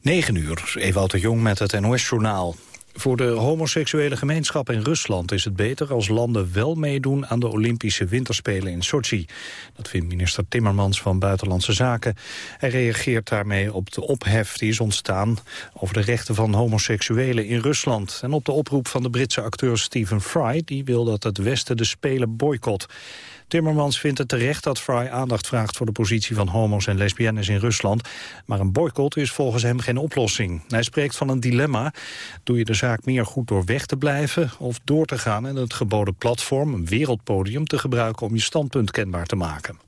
9 uur, Ewout de Jong met het NOS-journaal. Voor de homoseksuele gemeenschap in Rusland is het beter als landen wel meedoen aan de Olympische Winterspelen in Sochi. Dat vindt minister Timmermans van Buitenlandse Zaken. Hij reageert daarmee op de ophef die is ontstaan over de rechten van homoseksuelen in Rusland. En op de oproep van de Britse acteur Stephen Fry, die wil dat het Westen de Spelen boycott. Timmermans vindt het terecht dat Fry aandacht vraagt voor de positie van homo's en lesbiennes in Rusland. Maar een boycott is volgens hem geen oplossing. Hij spreekt van een dilemma. Doe je de zaak meer goed door weg te blijven of door te gaan en het geboden platform, een wereldpodium, te gebruiken om je standpunt kenbaar te maken.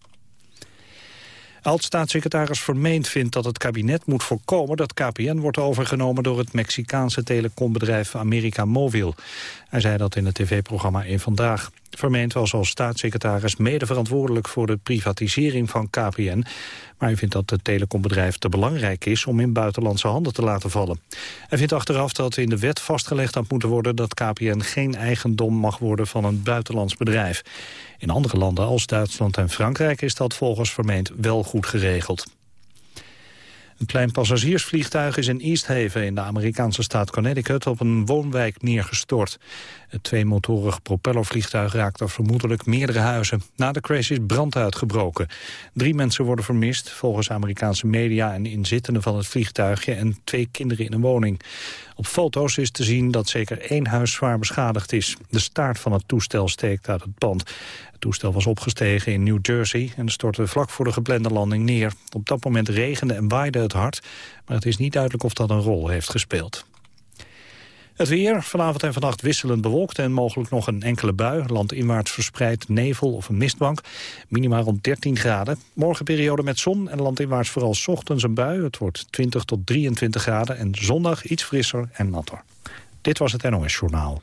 Oud-staatssecretaris Vermeend vindt dat het kabinet moet voorkomen dat KPN wordt overgenomen door het Mexicaanse telecombedrijf America Mobil. Hij zei dat in het tv-programma In Vandaag. Vermeend was als staatssecretaris mede verantwoordelijk voor de privatisering van KPN. Maar hij vindt dat het telecombedrijf te belangrijk is om in buitenlandse handen te laten vallen. Hij vindt achteraf dat in de wet vastgelegd had moeten worden dat KPN geen eigendom mag worden van een buitenlands bedrijf. In andere landen als Duitsland en Frankrijk is dat volgens Vermeend wel goed geregeld. Een klein passagiersvliegtuig is in East Haven in de Amerikaanse staat Connecticut op een woonwijk neergestort. Het tweemotorig propellervliegtuig raakte vermoedelijk meerdere huizen. Na de crash is brand uitgebroken. Drie mensen worden vermist, volgens Amerikaanse media en inzittenden van het vliegtuigje en twee kinderen in een woning. Op foto's is te zien dat zeker één huis zwaar beschadigd is. De staart van het toestel steekt uit het pand. Het toestel was opgestegen in New Jersey en stortte vlak voor de geplande landing neer. Op dat moment regende en waaide het hard, maar het is niet duidelijk of dat een rol heeft gespeeld. Het weer, vanavond en vannacht wisselend bewolkt en mogelijk nog een enkele bui. Landinwaarts verspreid nevel of een mistbank. Minimaal rond 13 graden. Morgen periode met zon en landinwaarts vooral ochtends een bui. Het wordt 20 tot 23 graden en zondag iets frisser en natter. Dit was het NOS Journaal.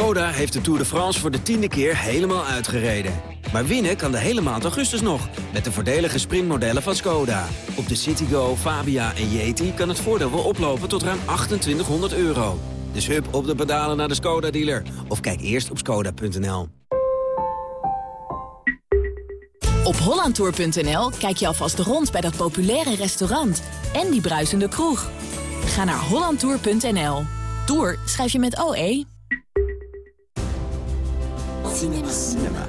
Skoda heeft de Tour de France voor de tiende keer helemaal uitgereden. Maar winnen kan de hele maand augustus nog, met de voordelige sprintmodellen van Skoda. Op de Citigo, Fabia en Yeti kan het voordeel wel oplopen tot ruim 2800 euro. Dus hup op de pedalen naar de Skoda-dealer. Of kijk eerst op skoda.nl. Op hollandtour.nl kijk je alvast rond bij dat populaire restaurant en die bruisende kroeg. Ga naar hollandtour.nl. Tour schrijf je met OE. Cinema.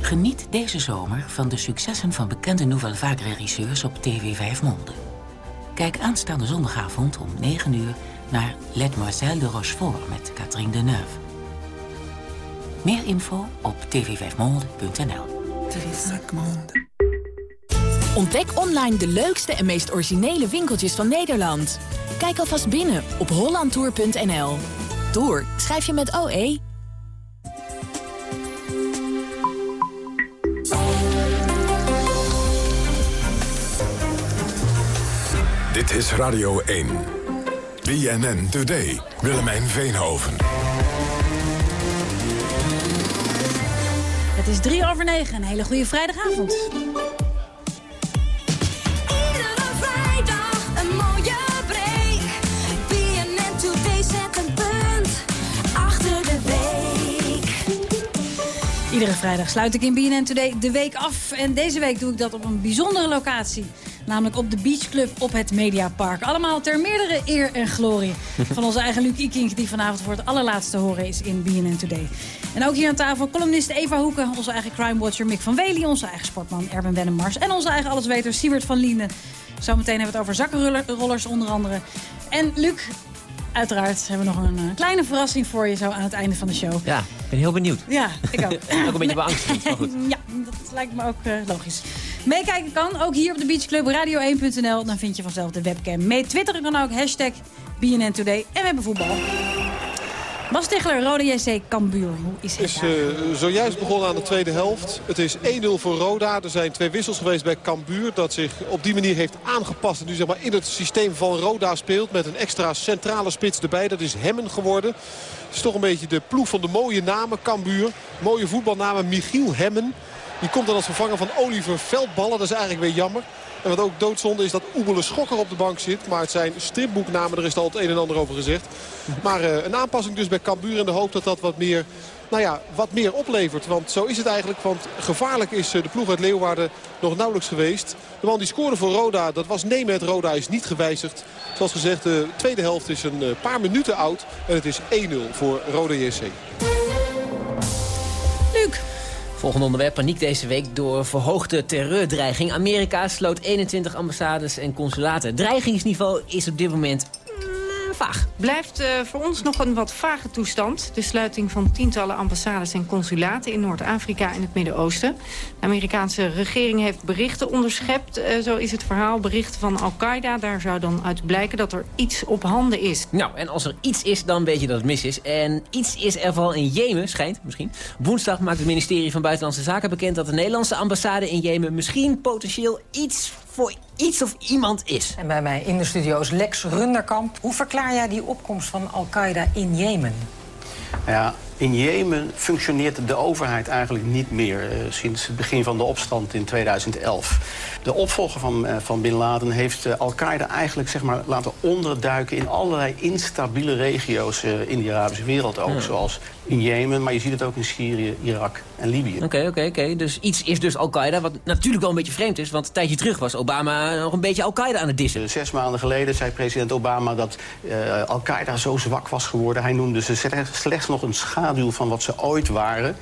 Geniet deze zomer van de successen van bekende Nouvelle Vague regisseurs op TV 5 Monde. Kijk aanstaande zondagavond om 9 uur naar Mademoiselle de Rochefort met Catherine Deneuve. Meer info op tv5monde.nl. Ontdek online de leukste en meest originele winkeltjes van Nederland. Kijk alvast binnen op hollandtour.nl. Tour schrijf je met OE. Dit is Radio 1. BNN Today. Willemijn Veenhoven. Het is drie over negen. Een hele goede vrijdagavond. Iedere vrijdag een mooie break. BNN Today zet een punt achter de week. Iedere vrijdag sluit ik in BNN Today de week af. En deze week doe ik dat op een bijzondere locatie. Namelijk op de Beach Club op het Mediapark. Allemaal ter meerdere eer en glorie van onze eigen Luc Ikink... die vanavond voor het allerlaatste horen is in BNN Today. En ook hier aan tafel columnist Eva Hoeken... onze eigen crime watcher Mick van Wely... onze eigen sportman Erben Wennemars... en onze eigen allesweter Siebert van Lienden. Zometeen hebben we het over zakkenrollers onder andere. En Luc, uiteraard hebben we nog een eh, kleine verrassing voor je... zo aan het einde van de show. Ja, ik ben heel benieuwd. Ja, ik ook. Ook een beetje beangstigend, maar goed. Ja, dat lijkt me ook eh, logisch. Meekijken kan, ook hier op de Beach Club radio1.nl. Dan vind je vanzelf de webcam. Mee twitteren kan ook, hashtag BNN Today. En we hebben voetbal. Bas Stigler, Rode JC Cambuur. Hoe is het is eh, zojuist begonnen aan de tweede helft. Het is 1-0 voor Roda. Er zijn twee wissels geweest bij Cambuur. Dat zich op die manier heeft aangepast. En nu zeg maar in het systeem van Roda speelt. Met een extra centrale spits erbij. Dat is Hemmen geworden. Het is toch een beetje de ploeg van de mooie namen. Cambuur. Mooie voetbalnamen. Michiel Hemmen. Die komt dan als vervanger van Oliver Veldballen. Dat is eigenlijk weer jammer. En wat ook doodzonde is dat Oebele Schokker op de bank zit. Maar het zijn stripboeknamen, er is al het een en ander over gezegd. Maar eh, een aanpassing dus bij Cambuur in de hoop dat dat wat meer nou ja, wat meer oplevert. Want zo is het eigenlijk. Want gevaarlijk is eh, de ploeg uit Leeuwarden nog nauwelijks geweest. De man die scoorde voor Roda, dat was Nemet. Roda is niet gewijzigd. Zoals gezegd, de tweede helft is een eh, paar minuten oud. En het is 1-0 voor Roda JC. Volgende onderwerp, paniek deze week door verhoogde terreurdreiging. Amerika sloot 21 ambassades en consulaten. Dreigingsniveau is op dit moment vaag. Blijft uh, voor ons nog een wat vage toestand. De sluiting van tientallen ambassades en consulaten in Noord-Afrika en het Midden-Oosten. De Amerikaanse regering heeft berichten onderschept. Uh, zo is het verhaal. Berichten van Al-Qaeda. Daar zou dan uit blijken dat er iets op handen is. Nou, en als er iets is, dan weet je dat het mis is. En iets is er vooral in Jemen, schijnt misschien. Woensdag maakt het ministerie van Buitenlandse Zaken bekend... dat de Nederlandse ambassade in Jemen misschien potentieel iets voor iets of iemand is. En bij mij in de studio is Lex Runderkamp. Hoe verklaar jij die opkomst van Al-Qaeda in Jemen? Ja, in Jemen functioneert de overheid eigenlijk niet meer uh, sinds het begin van de opstand in 2011. De opvolger van, uh, van Bin Laden heeft uh, Al-Qaeda eigenlijk zeg maar, laten onderduiken in allerlei instabiele regio's in de Arabische wereld ook. Ja. Zoals in Jemen, maar je ziet het ook in Syrië, Irak en Libië. Oké, oké, oké. Dus iets is dus Al-Qaeda, wat natuurlijk wel een beetje vreemd is... want een tijdje terug was Obama nog een beetje Al-Qaeda aan het dissen. Zes maanden geleden zei president Obama dat Al-Qaeda zo zwak was geworden. Hij noemde ze slechts nog een schaduw van wat ze ooit waren.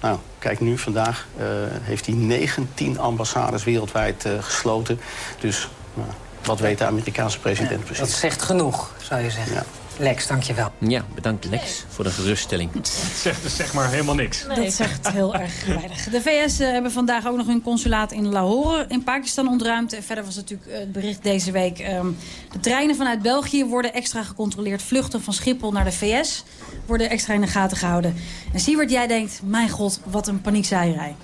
Nou, kijk nu, vandaag uh, heeft hij 19 ambassades wereldwijd uh, gesloten. Dus nou, wat weet de Amerikaanse president Ja, precies? dat zegt genoeg, zou je zeggen. Ja. Lex, dankjewel. Ja, bedankt Lex voor de geruststelling. Zegt dus zeg maar helemaal niks. Dat zegt heel erg weinig. De VS eh, hebben vandaag ook nog hun consulaat in Lahore in Pakistan ontruimd. En verder was natuurlijk eh, het bericht deze week. ehm, de treinen vanuit België worden extra gecontroleerd. Vluchten van Schiphol naar de VS worden extra in de gaten gehouden. En Siewert, jij denkt, mijn god, wat een paniekzaaierij.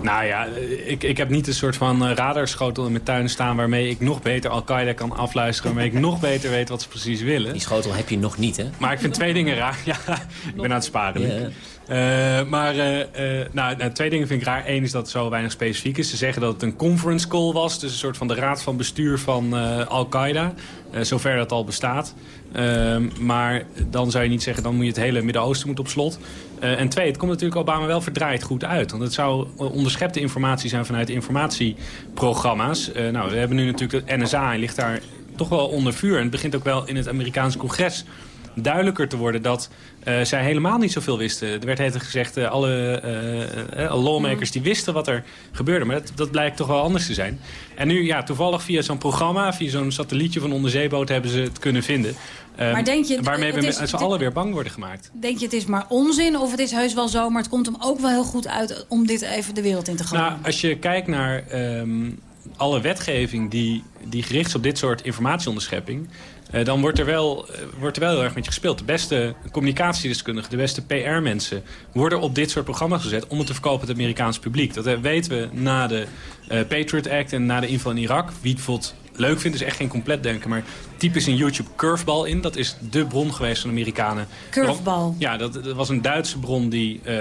Nou ja, ik, ik heb niet een soort van eh, radarschotel in mijn tuin staan... waarmee ik nog beter Al-Qaeda kan afluisteren... waarmee ik nog beter weet wat ze precies willen. Die schotel heb je nog niet, hè? Maar ik vind twee dingen raar. Ja, ik ben aan het sparen. Ja. Eh, maar eh, nou, nou, twee dingen vind ik raar. Eén is dat het zo weinig specifiek is. Ze zeggen dat het een conference call was. Dus een soort van de raad van bestuur van Al-Qaeda. Zover dat al bestaat. Ehm, maar dan zou je niet zeggen, dan moet je het hele Midden-Oosten moet op slot. Eh, en twee, het komt natuurlijk Obama wel verdraaid goed uit. Want het zou onderschepte informatie zijn vanuit informatieprogramma's. Eh, nou, we hebben nu natuurlijk de NSA en ligt daar toch wel onder vuur. En het begint ook wel in het Amerikaanse congres duidelijker te worden dat eh, zij helemaal niet zoveel wisten. Er werd het gezegd, eh, alle eh, lawmakers die wisten wat er gebeurde. Maar dat, dat blijkt toch wel anders te zijn. En nu, ja, toevallig via zo'n programma, via zo'n satellietje van onderzeeboot hebben ze het kunnen vinden. Eh, Maar denk je- waarmee we met z'n allen weer bang worden gemaakt. Denk je het is maar onzin of het is heus wel zo... maar het komt hem ook wel heel goed uit om dit even de wereld in te gooien? Nou, als je kijkt naar ehm, alle wetgeving die, die gericht is op dit soort informatieonderschepping... eh, dan wordt er, wel, eh, wordt er wel heel erg met je gespeeld. De beste communicatiedeskundigen, de beste PR-mensen... worden op dit soort programma's gezet om het te verkopen aan het Amerikaanse publiek. Dat eh, weten we na de Patriot Act en na de inval in Irak. Wie het bijvoorbeeld leuk vindt, is echt geen compleet denken... maar typ is in YouTube Curveball in. Dat is de bron geweest van de Amerikanen. Curveball. Ja, dat, dat was een Duitse bron die... eh,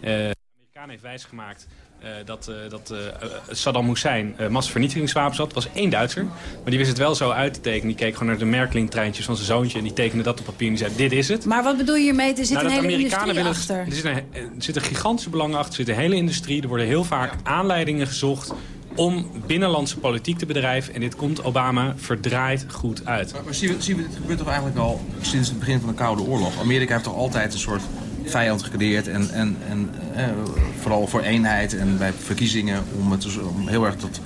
Amerikaan heeft wijsgemaakt eh, dat, eh, dat eh, eh, Saddam Hussein uh, massavernietigingswapens had. Dat was één Duitser. Maar die wist het wel zo uit te tekenen. Die keek gewoon naar de Merkeling-treintjes van zijn zoontje. En die tekende dat op papier en die zei, dit is het. Maar wat bedoel je hiermee? Er zit Nou, een hele Amerikanen industrie achter. Er zit, een, er zit een gigantische belang achter. Er zit een hele industrie. Er worden heel vaak aanleidingen gezocht om binnenlandse politiek te bedrijven. En dit komt Obama verdraaid goed uit. Maar zien we, zien we, dit gebeurt toch eigenlijk al sinds het begin van de Koude Oorlog. Amerika heeft toch altijd een soort vijand gecreëerd. En, en, en eh, vooral voor eenheid en bij verkiezingen om, het, dus- om heel erg tot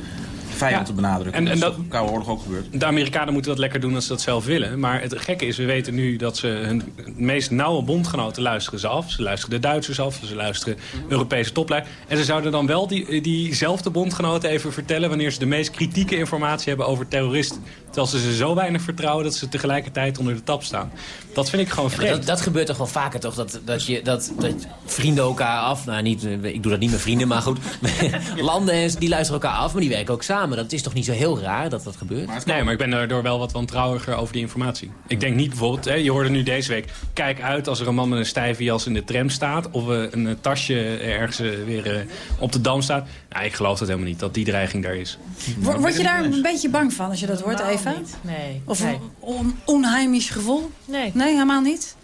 vijand Ja. te benadrukken. En- dat is de Koude Oorlog ook gebeurd. De Amerikanen moeten dat lekker doen als ze dat zelf willen. Maar het gekke is, we weten nu dat ze hun meest nauwe bondgenoten luisteren ze af. Ze luisteren de Duitsers af, ze luisteren Europese topleiders. En ze zouden dan wel die, diezelfde bondgenoten even vertellen... wanneer ze de meest kritieke informatie hebben over terroristen. Terwijl ze ze zo weinig vertrouwen dat ze tegelijkertijd onder de tap staan. Dat vind ik gewoon Ja, vreemd. dat, dat gebeurt toch wel vaker, toch? Dat, dat, je, dat, dat vrienden elkaar af... Nou, niet, ik doe dat niet met vrienden, maar goed. landen en- die luisteren elkaar af, maar die werken ook samen. Samen. Dat is toch niet zo heel raar dat dat gebeurt? Nee, maar ik ben daardoor wel wat wantrouwiger over die informatie. Ik denk niet bijvoorbeeld, hè, je hoorde nu deze week... kijk uit als er een man met een stijve jas in de tram staat... of eh, een eh, tasje ergens eh, weer op de dam staat. Nou, ik geloof dat helemaal niet, dat die dreiging daar is. Word, word je daar een beetje bang van als je dat hoort, Nou, Eva? niet. Nee. Of nee. een on onheimisch gevoel? Nee. Nee, helemaal niet?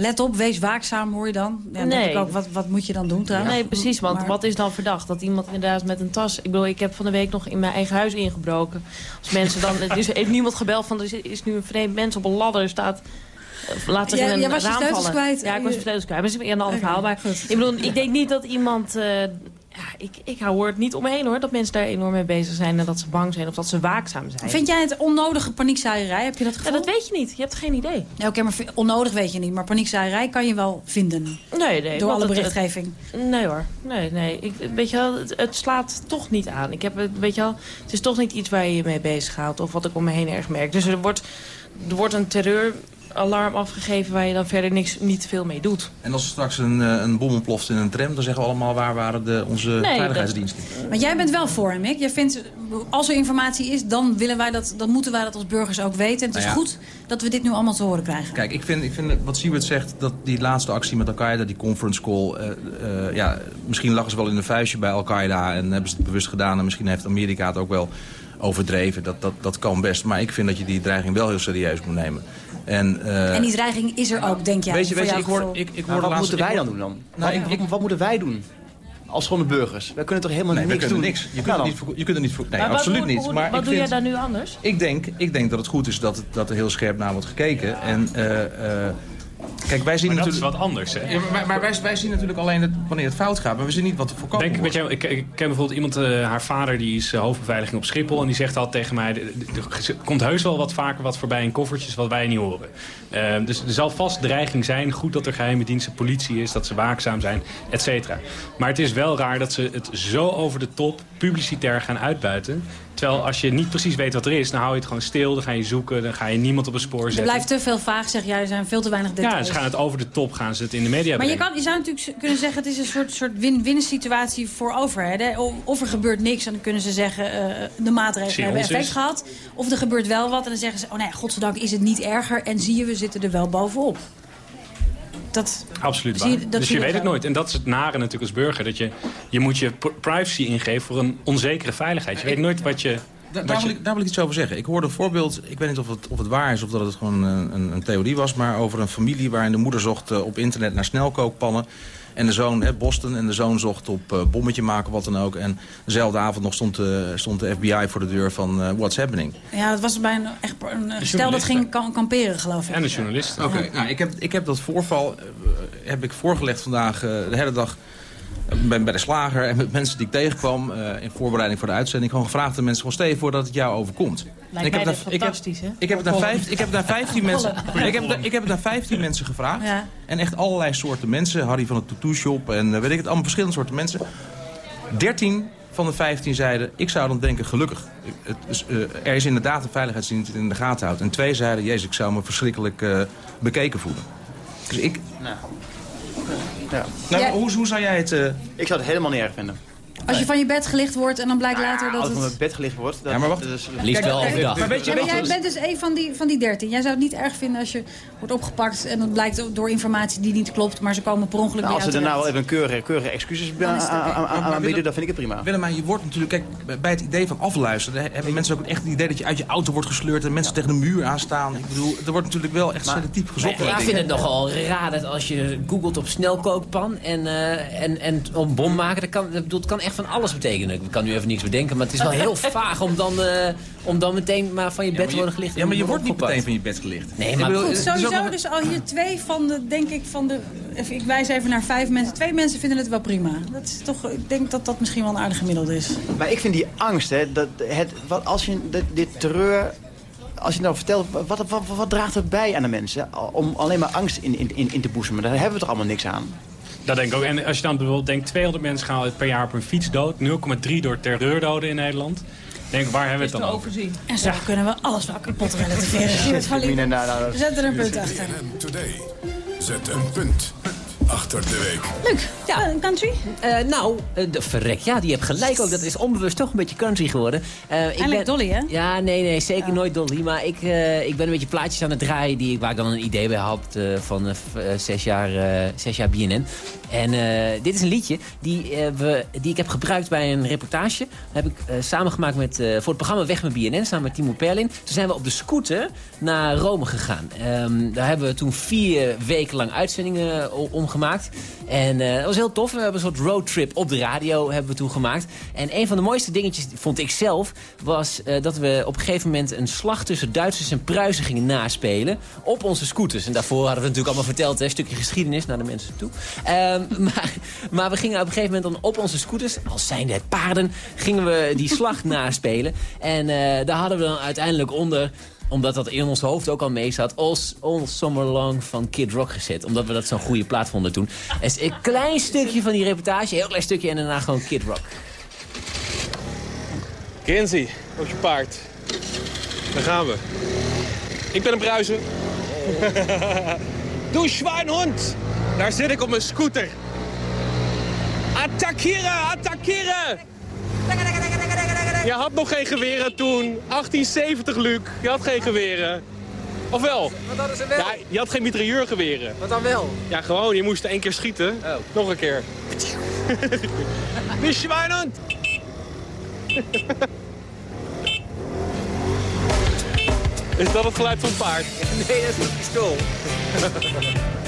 Let op, wees waakzaam, hoor je dan. Ja, denk Nee. ik ook, wat, wat moet je dan doen trouwens? Nee, precies. Want Maar- wat is dan verdacht? Dat iemand inderdaad met een tas... Ik bedoel, ik heb van de week nog in mijn eigen huis ingebroken. Als mensen dan... Er is, heeft niemand gebeld van... Er is, nu een vreemd mens op een ladder staat... Laat in een jij was je raam vallen. kwijt. Ja, ik was mijn sleutels kwijt. Maar dat is weer een ander verhaal. Maar goed. ik bedoel, ik denk niet dat iemand... eh, ja, ik, ik hou het niet omheen hoor. Dat mensen daar enorm mee bezig zijn. En dat ze bang zijn of dat ze waakzaam zijn. Vind jij het onnodige paniekzaaierij? Heb je dat Ja, gevoel? dat weet je niet. Je hebt geen idee. Ja, Oké, maar onnodig weet je niet. Maar paniekzaaierij kan je wel vinden. Nee, nee. Door alle het- berichtgeving. Nee hoor, nee, nee. Ik, weet je wel, het, het slaat toch niet aan. Ik heb, het- weet je wel, het is toch niet iets waar je je mee bezighoudt of wat ik om me heen erg merk. Dus er wordt, er wordt een terreuralarm afgegeven waar je dan verder niks, niet veel mee doet. En als er straks een, eh, een bom ontploft in een tram... dan zeggen we allemaal waar waren de, onze Nee, veiligheidsdiensten. Maar jij bent wel voor hem, Mick. Jij vindt, als er informatie is, dan, willen wij dat, dan moeten wij dat als burgers ook weten. En het is Nou ja. goed dat we dit nu allemaal te horen krijgen. Kijk, ik vind, ik vind wat Siewert zegt, dat die laatste actie met Al-Qaeda, die conference call... eh, eh, ja, misschien lagen ze wel in een vuistje bij Al-Qaeda en hebben ze het bewust gedaan... en misschien heeft Amerika het ook wel overdreven. Dat, dat, dat kan best. Maar ik vind dat je die dreiging wel heel serieus moet nemen. En, eh, en die dreiging is er ook, denk jij, Weet je, weet je, ik hoor, ik, ik Maar hoor wat laatst- moeten wij ik dan doen dan? Nou, wat, ik- ik- wat moeten wij doen? Als gewone burgers. Wij kunnen toch helemaal Nee, niks kunnen doen? niks. Je kunt, Nou het dan. niet, voor- je kunt het niet voor... Nee, Maar absoluut niet. hoe- Maar wat ik doe vind, jij daar nu anders? Ik denk, ik denk dat het goed is dat, het, dat er heel scherp naar wordt gekeken. En, eh, eh, kijk, wij zien Maar dat natuurlijk... is wat anders, hè? Ja, maar maar wij, wij zien natuurlijk alleen het, wanneer het fout gaat, maar we zien niet wat er voorkomen Denk, weet je, ik, ik ken bijvoorbeeld iemand, eh, haar vader die is eh, hoofdbeveiliging op Schiphol. En die zegt altijd tegen mij, er- er komt heus wel wat vaker wat voorbij in koffertjes wat wij niet horen. Eh, dus er zal vast dreiging zijn. Goed dat er geheime diensten politie is, dat ze waakzaam zijn, et cetera. Maar het is wel raar dat ze het zo over de top publicitair gaan uitbuiten. Terwijl als je niet precies weet wat er is, dan hou je het gewoon stil. Dan ga je zoeken, dan ga je niemand op een spoor Er zetten. blijft te veel vaag, zeg jij. Er zijn veel te weinig details. Ja, gaan het over de top, gaan ze het in de media Maar je, kan, je zou natuurlijk kunnen zeggen, het is een soort, soort win-win situatie voor overheden. Of er gebeurt niks en dan kunnen ze zeggen, eh, de maatregelen hebben effect is. gehad. Of er gebeurt wel wat en dan zeggen ze, oh nee, godzijdank is het niet erger. En zie je, we zitten er wel bovenop. Dat, Absoluut je- waar. dus je weet het nooit. En dat is het nare natuurlijk als burger. Dat je, je moet je privacy ingeven voor een onzekere veiligheid. Je weet nooit wat je... Daar, wil ik, daar wil ik iets over zeggen. Ik hoorde een voorbeeld, ik weet niet of het, of het waar is of dat het gewoon een, een, een theorie was... maar over een familie waarin de moeder zocht eh, op internet naar snelkookpannen... En de zoon, hè, Boston, en de zoon zocht op eh, bommetje maken, wat dan ook. En dezelfde avond nog stond, eh, stond de FBI voor de deur van eh, What's Happening. ja, dat was bij een, echt, een stel dat ging kam- kamperen, geloof ik. En de journalisten. Oké, nou, ik, heb, ik heb dat voorval heb ik voorgelegd vandaag de hele dag eh, bij, bij de slager en met mensen die ik tegenkwam eh, in voorbereiding voor de uitzending. Gewoon gevraagd aan mensen, gewoon stel je voor dat het jou overkomt. Lijkt ik heb dat daar- ik heb- fantastisch, hè? Ik heb het naar, vijf, ik heb het naar 15 mensen. Ik heb, het naar- ik heb het naar 15 mensen gevraagd. Ja. En echt allerlei soorten mensen. Harry van de Tattoo Shop en eh, weet ik het, allemaal verschillende soorten mensen. 13 van de 15 zeiden, ik zou dan denken, gelukkig. Het is, eh, er is inderdaad een veiligheidsdienst die het in de gaten houdt. En twee zeiden, jezus, ik zou me verschrikkelijk eh, bekeken voelen. Dus ik... Nou. Ja. Nou, Ja. hoe, hoe zou jij het... eh, Ik zou het helemaal niet erg vinden. Als je van je bed gelicht wordt en dan blijkt later dat Als ik van het... mijn bed gelicht wordt... Dat, Ja, maar wacht. Liefst wel kijk, overdag. Maar weet je, Ja, maar jij bent dus een van die, van die 13. Jij zou het niet erg vinden als je wordt opgepakt en dat blijkt door informatie die niet klopt, maar ze komen per ongeluk Nou, weer als ze er nou de even een keurige, keurige excuses het Maar aanbieden, Willem- dan vind ik het prima. Willemijn, je wordt natuurlijk... Kijk, bij het idee van afluisteren... hè, hebben mensen ook echt het idee dat je uit je auto wordt gesleurd... en mensen tegen de muur aanstaan. Ik bedoel, er wordt natuurlijk wel echt selectief gezocht. Maar ik vind het nogal raar dat als je googelt op snelkookpan en, eh, en, en op bom maken, dat kan, dat bedoel, het kan echt van alles betekenen. Ik kan nu even niks bedenken, maar het is wel heel vaag om dan, eh, om dan meteen maar van je bed te worden gelicht. Ja, maar je wordt niet meteen van je bed gelicht. Nee, maar bedoel, Goed, ook sowieso nog- dus al hier twee van de, denk ik, van de... even- Ik wijs even naar vijf mensen. Twee mensen vinden het wel prima. Dat is toch, ik denk dat dat misschien wel een aardig gemiddelde is. Maar ik vind die angst, hè, dat het, wat, als je dit, dit terreur... Als je nou vertelt, wat, wat, wat, wat draagt het bij aan de mensen? Om alleen maar angst in, in, in, in te boezemen. Daar hebben we toch allemaal niks aan? Dat denk ik ook. En als je dan bijvoorbeeld denkt, 200 mensen gaan per jaar op een fiets dood. 0,3 door terreurdoden in Nederland. Denk, waar hebben we het dan over? overzien. En zo kunnen we alles wel kapot relativeren. Lief? Nou, nou, We zetten er een punt achter. Zet een punt achter de week. Luc, ja. een country? Eh, nou, eh, de verrek, ja, die heb gelijk ook. Dat is onbewust toch een beetje country geworden. Eh, ik Eindelijk Dolly, hè? Ja, nee, nee, zeker nooit Dolly. Maar ik, eh, ik ben een beetje plaatjes aan het draaien die, ik- waar ik dan een idee bij had eh, van eh, eh, zes, jaar, eh, zes jaar BNN. En eh, dit is een liedje die, eh, we, die ik heb gebruikt bij een reportage. Dat heb ik eh, samengemaakt met, eh, voor het programma Weg met BNN, samen met Timo Perlin. Toen zijn we op de scooter naar Rome gegaan. Ehm, daar hebben we toen vier weken lang uitzendingen o- En eh, dat was heel tof. We hebben een soort roadtrip op de radio hebben we toen gemaakt. En een van de mooiste dingetjes, vond ik zelf... was eh, dat we op een gegeven moment een slag tussen Duitsers en Pruisen gingen naspelen... op onze scooters. En daarvoor hadden we natuurlijk allemaal verteld, een stukje geschiedenis naar de mensen toe. Ehm, maar, maar we gingen op een gegeven moment dan op onze scooters... als zijnde het paarden, gingen we die slag naspelen. En eh, daar hadden we dan uiteindelijk onder omdat dat in ons hoofd ook al mee zat... All, Summer Long van Kid Rock gezet. Omdat we dat zo'n goede plaat vonden toen. Dus een klein stukje van die reportage, heel klein stukje... en daarna gewoon Kid Rock. Kenzie, op je paard. Daar gaan we. Ik ben een bruiser. Doe Schweinhund. Daar zit ik op mijn scooter. Attackeren, attackeren! Je had nog geen geweren toen. 1870, Luc. Je had geen geweren. Of wel? Wat hadden ze wel? Ja, je had geen mitrailleurgeweren. Wat dan wel? Ja, gewoon. Je moest één keer schieten. Nog een keer. Die Schweinhund! Is dat het geluid van het paard? Nee, dat is een pistool.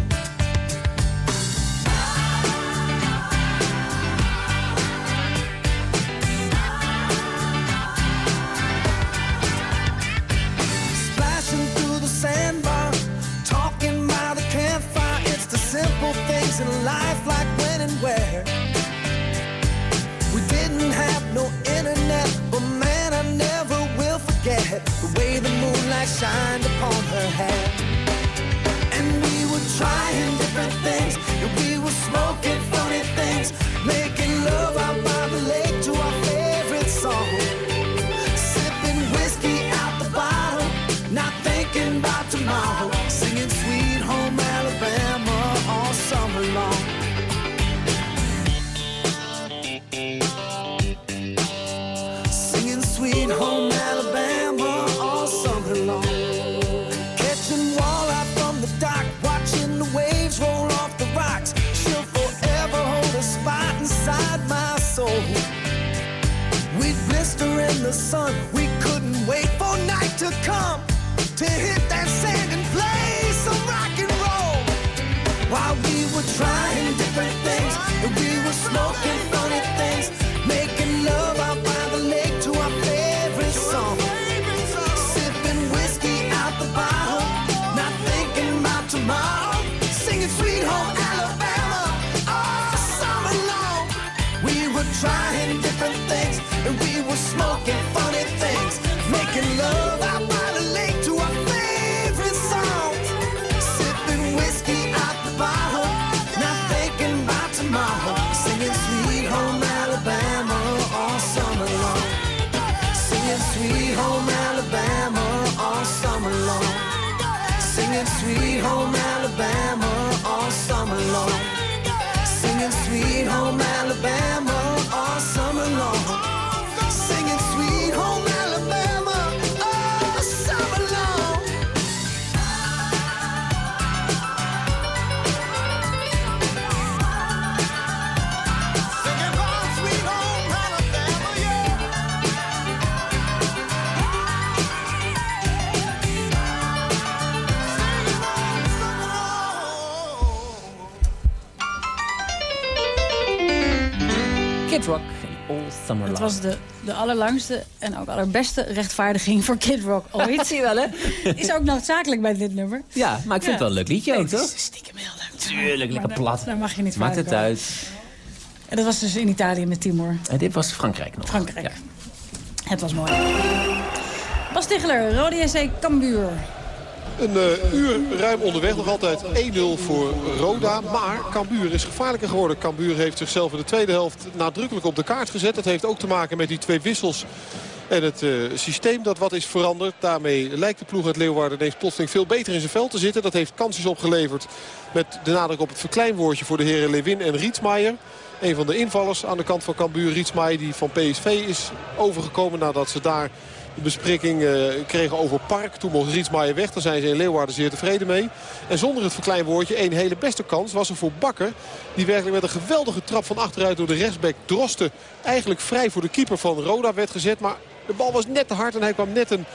Way the moonlight shined upon her hair. And we were trying different things, in love. Het was de, de allerlangste en ook allerbeste rechtvaardiging voor Kid Rock ooit. Zie je wel, hè? Is ook noodzakelijk bij dit nummer. Ja, maar ik vind het wel een leuk liedje ook, toch? is stiekem heel leuk. Tuurlijk, lekker plat. Daar, mag je niet Maakt het uit. En dat was dus in Italië met Timor. En dit was Frankrijk nog. Frankrijk. Het was mooi. Bas Ticheler, Rode SC Cambuur. Een eh, uur ruim onderweg, nog altijd 1-0 voor Roda. Maar Cambuur is gevaarlijker geworden. Cambuur heeft zichzelf in de tweede helft nadrukkelijk op de kaart gezet. Dat heeft ook te maken met die twee wissels en het eh, systeem dat wat is veranderd. Daarmee lijkt de ploeg uit Leeuwarden ineens plotseling veel beter in zijn veld te zitten. Dat heeft kansjes opgeleverd met de nadruk op het verkleinwoordje voor de heren Lewin en Rietsmaier. Een van de invallers aan de kant van Cambuur, Rietsmaier, die van PSV is overgekomen nadat ze daar de bespreking eh, kregen over Park. Toen mocht Rietsmaier weg. Daar zijn ze in Leeuwarden zeer tevreden mee. En zonder het verkleinwoordje, een hele beste kans was er voor Bakker. Die werkelijk met een geweldige trap van achteruit door de rechtsback Drosten. Eigenlijk vrij voor de keeper van Roda werd gezet. Maar de bal was net te hard en hij kwam net een...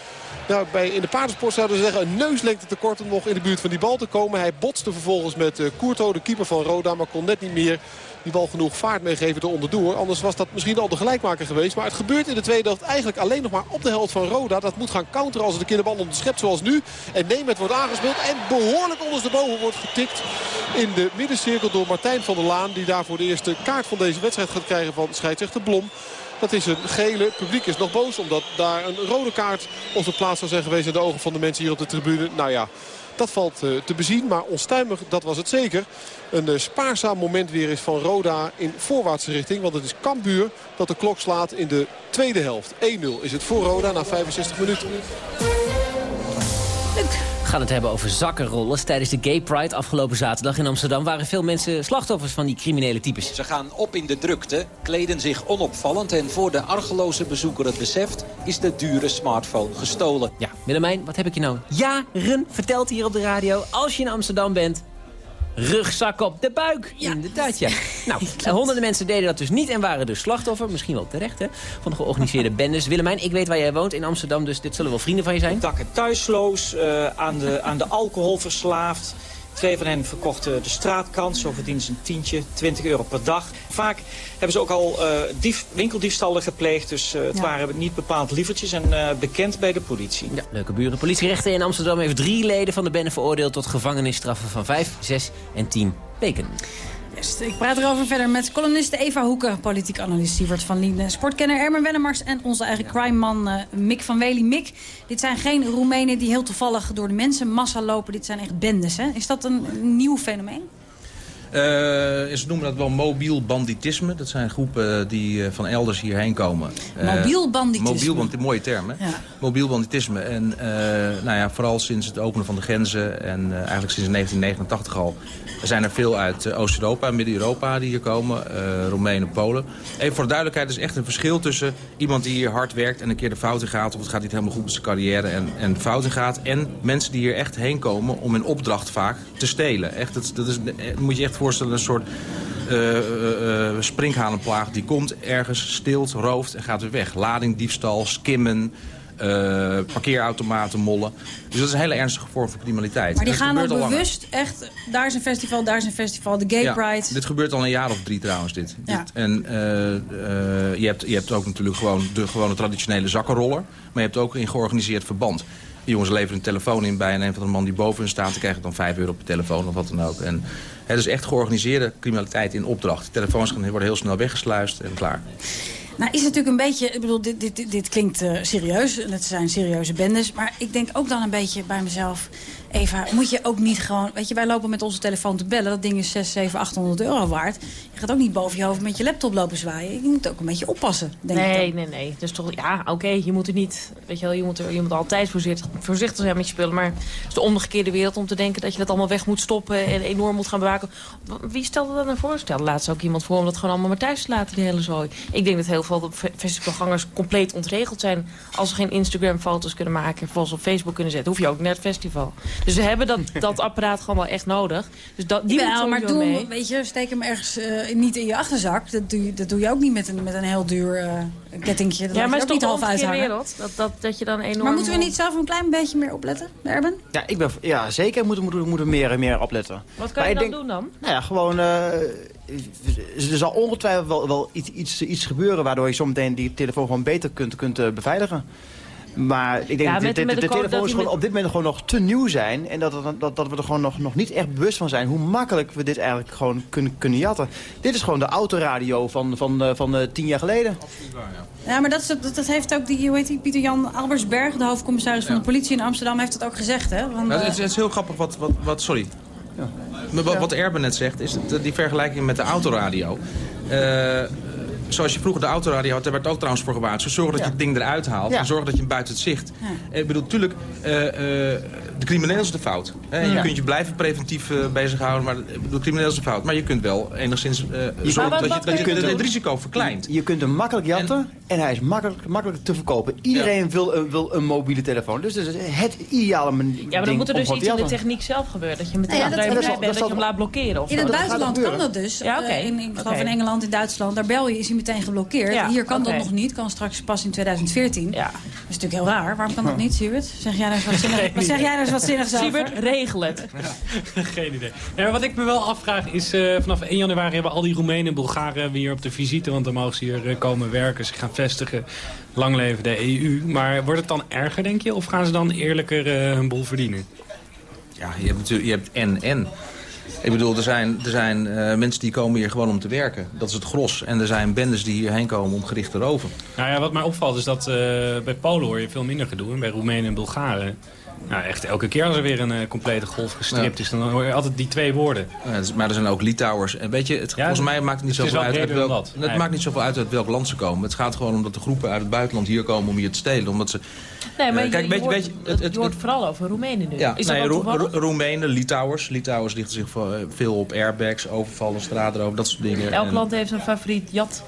Nou, bij, in de paardensport zouden ze zeggen een neuslengte tekort om nog in de buurt van die bal te komen. Hij botste vervolgens met eh Courto, de keeper van Roda, maar kon net niet meer die bal genoeg vaart meegeven er onderdoor. Anders was dat misschien al de gelijkmaker geweest. Maar het gebeurt in de tweede helft eigenlijk alleen nog maar op de helft van Roda. Dat moet gaan counteren als het de keer de bal onderschept zoals nu. En Nemet wordt aangespeeld en behoorlijk ondersteboven wordt getikt in de middencirkel door Martijn van der Laan. Die daarvoor de eerste kaart van deze wedstrijd gaat krijgen van scheidsrechter Blom. Dat is een gele. Publiek is nog boos omdat daar een rode kaart op de plaats zou zijn geweest in de ogen van de mensen hier op de tribune. Nou ja, dat valt eh, te bezien. Maar onstuimig, dat was het zeker. Een eh, spaarzaam moment weer is van Roda in voorwaartse richting. Want het is Cambuur dat de klok slaat in de tweede helft. 1-0 is het voor Roda na 65 minuten. We gaan het hebben over zakkenrollers. Tijdens de Gay Pride afgelopen zaterdag in Amsterdam... waren veel mensen slachtoffers van die criminele types. Ze gaan op in de drukte, kleden zich onopvallend... en voor de argeloze bezoeker het beseft, is de dure smartphone gestolen. Ja, Willemijn, wat heb ik je nou jaren verteld hier op de radio? Als je in Amsterdam bent, rugzak op de buik. Inderdaad, ja. Nou, honderden mensen deden dat dus niet en waren dus slachtoffer. Misschien wel terecht, hè? Van de georganiseerde bendes. Willemijn, ik weet waar jij woont in Amsterdam, dus dit zullen wel vrienden van je zijn. Dakken thuisloos, eh, aan, de, aan de alcohol verslaafd. Twee van hen verkochten de straatkant. Zo verdienen ze een tientje, 20 euro per dag. Vaak hebben ze ook al eh, dief, winkeldiefstallen gepleegd. Dus eh, het Ja. waren niet bepaald lievertjes en eh, bekend bij de politie. Ja, leuke buren. Politierechter in Amsterdam heeft drie leden van de bende veroordeeld... tot gevangenisstraffen van 5, 6 en 10 weken. Yes, ik praat erover verder met columniste Eva Hoeken, politiek analist Sievert van Lien, sportkenner Ermen Wennemars en onze eigen crimeman eh, Mick van Wely. Mick, dit zijn geen Roemenen die heel toevallig door de mensenmassa lopen. Dit zijn echt bendes, hè? Is dat een nieuw fenomeen? Eh, ze noemen dat wel mobiel banditisme. Dat zijn groepen die eh, van elders hierheen komen. Mobiel banditisme. Mobiel banditisme, mooie term hè? Ja. Mobiel banditisme. En nou ja, vooral sinds het openen van de grenzen en eigenlijk sinds 1989 al... zijn er veel uit eh, Oost-Europa, Midden-Europa die hier komen. eh Roemenen, Polen. Even voor de duidelijkheid, er is echt een verschil tussen iemand die hier hard werkt... en een keer de fout in gaat of het gaat niet helemaal goed met zijn carrière en, en de fout in gaat. En mensen die hier echt heen komen om in opdracht vaak te stelen. Echt, dat, dat is, eh, moet je echt voorstellen een soort sprinkhanenplaag. Die komt ergens, steelt, rooft en gaat weer weg. Lading, diefstal, skimmen... eh, parkeerautomaten, mollen. Dus dat is een hele ernstige vorm van criminaliteit. Maar die En gaan langer. bewust echt, daar is een festival, daar is een festival, de Gay Ja, Pride. Dit gebeurt al een jaar of drie trouwens. Dit. Ja. Dit- En eh, eh, je, hebt, je hebt ook natuurlijk gewoon de gewone traditionele zakkenroller. Maar je hebt ook in georganiseerd verband. Die jongens leveren een telefoon in bij een van de man die boven hun staat. Dan krijg je dan 5 euro per telefoon of wat dan ook. En het is echt georganiseerde criminaliteit in opdracht. De telefoons worden heel snel weggesluist en klaar. Nou, is natuurlijk een beetje... Ik bedoel, dit, dit, dit, klinkt eh, serieus. Het zijn serieuze bendes. Maar ik denk ook dan een beetje bij mezelf... Eva, moet je ook niet gewoon... Weet je, wij lopen met onze telefoon te bellen. Dat ding is 6, 7, 800 euro waard. Je gaat ook niet boven je hoofd met je laptop lopen zwaaien. Je moet ook een beetje oppassen, denk ik nee, dan. nee, nee. Dus toch, ja, oké, je moet er niet, weet je wel, je moet, er, je moet altijd voorzichtig, voorzichtig zijn met je spullen. Maar het is de omgekeerde wereld om te denken dat je dat allemaal weg moet stoppen en enorm moet gaan bewaken. Wie stelde dat nou voor? Stelde laatst ook iemand voor om dat gewoon allemaal maar thuis te laten, die hele zooi. Ik denk dat heel veel fe- festivalgangers compleet ontregeld zijn als ze geen Instagram-foto's kunnen maken, volgens op Facebook kunnen zetten. Hoef je ook naar het festival. Dus we hebben dat, dat apparaat gewoon wel echt nodig. Dus dat, die moet maar doe, mee. weet je, steek hem ergens eh, niet in je achterzak. Dat doe je, dat doe je ook niet met een, met een heel duur eh kettingje. Dat Ja, maar het is niet toch half uithangen. wereld? Dat, dat, dat je dan enorm... Maar moeten we niet zelf een klein beetje meer opletten, Erben? Ja, ik ben, ja zeker moeten we moeten, moeten meer en meer opletten. Wat kan Maar je dan denk- doen dan? Nou ja, gewoon... eh, er zal ongetwijfeld wel, wel iets, iets, iets gebeuren... waardoor je zometeen die telefoon gewoon beter kunt, kunt eh, beveiligen. Maar ik denk Ja, dat de, telefoons die gewoon met- op dit moment gewoon nog te nieuw zijn. En dat, dat, dat, we er gewoon nog, nog niet echt bewust van zijn... hoe makkelijk we dit eigenlijk gewoon kunnen, kunnen jatten. Dit is gewoon de autoradio van, van, eh, van eh, tien jaar geleden. Ja, maar dat, is, dat, dat heeft ook die, hoe heet die, Pieter-Jan Albersberg... de hoofdcommissaris van de politie in Amsterdam, heeft dat ook gezegd, hè? Want, Nou, eh, het, is, het is heel grappig wat, wat, wat sorry. Wat, wat Erben net zegt, is dat, die vergelijking met de autoradio. Eh, zoals je vroeger de autoradio had, daar werd ook trouwens voor gewaarschuwd. Zorg dat je het ding eruit haalt Ja. en zorg dat je hem buiten het zicht. Eh, Ik bedoel, natuurlijk, eh, eh, de crimineel is de fout. Hè? Je kunt je blijven preventief eh, bezighouden, maar ik bedoel, de crimineel is de fout. Maar je kunt wel enigszins eh, zorgen dat je, dat je het, het risico verkleint. Je kunt hem makkelijk jatten en, hij is makkelijk, makkelijk te verkopen. Iedereen wil, een- wil een mobiele telefoon. Dus het is het ideale man- Ja, maar dan ding moet er dus iets in de techniek zelf gebeuren. Dat je meteen Nou ja, dat- bent je hem laat blokkeren. Of in het buitenland kan dat dus. Ja, oké. Eh, in, ik geloof in Engeland, in Duitsland. Daar bel je, is hij meteen geblokkeerd. Ja, Hier kan dat nog niet. Kan straks pas in 2014. Ja. Dat is natuurlijk heel raar. Waarom kan dat niet, Siebert? Zeg jij daar eens wat zinnigs, wat zeg jij daar eens wat zinnigs over? Siebert, regel het. Geen idee. Nee, wat ik me wel afvraag is, eh, vanaf 1 januari hebben al die Roemenen en Bulgaren weer op de visite. Want dan mogen ze hier eh, komen werken, zich gaan vestigen. Lang leven de EU. Maar wordt het dan erger, denk je? Of gaan ze dan eerlijker eh, hun bol verdienen? Ja, je hebt natuurlijk je hebt en en. Ik bedoel, er zijn, er zijn eh, mensen die komen hier gewoon om te werken. Dat is het gros. En er zijn bendes die hierheen komen om gericht te roven. Nou ja, wat mij opvalt is dat eh, bij Polen hoor je veel minder gedoe. En bij Roemenen en Bulgaren... Nou, echt elke keer als er weer een eh, complete golf gestript Ja. is... dan hoor je altijd die twee woorden. Ja, is- maar er zijn ook Litouwers. En weet je, het, volgens mij maakt het niet het zoveel uit, uit welk, dat, het maakt niet zoveel uit uit welk land ze komen. Het gaat gewoon om dat de groepen uit het buitenland hier komen om hier te stelen. Omdat ze, Nee, maar Eh, kijk, je, weet je- hoort, weet je, het- het- je hoort vooral over Roemenen nu. ja, is dat nee, Ro- Roemenen, Litouwers. Litouwers lichten zich veel op airbags, overvallen, straatroven, dat soort dingen. Elk En- land heeft zijn favoriet jat.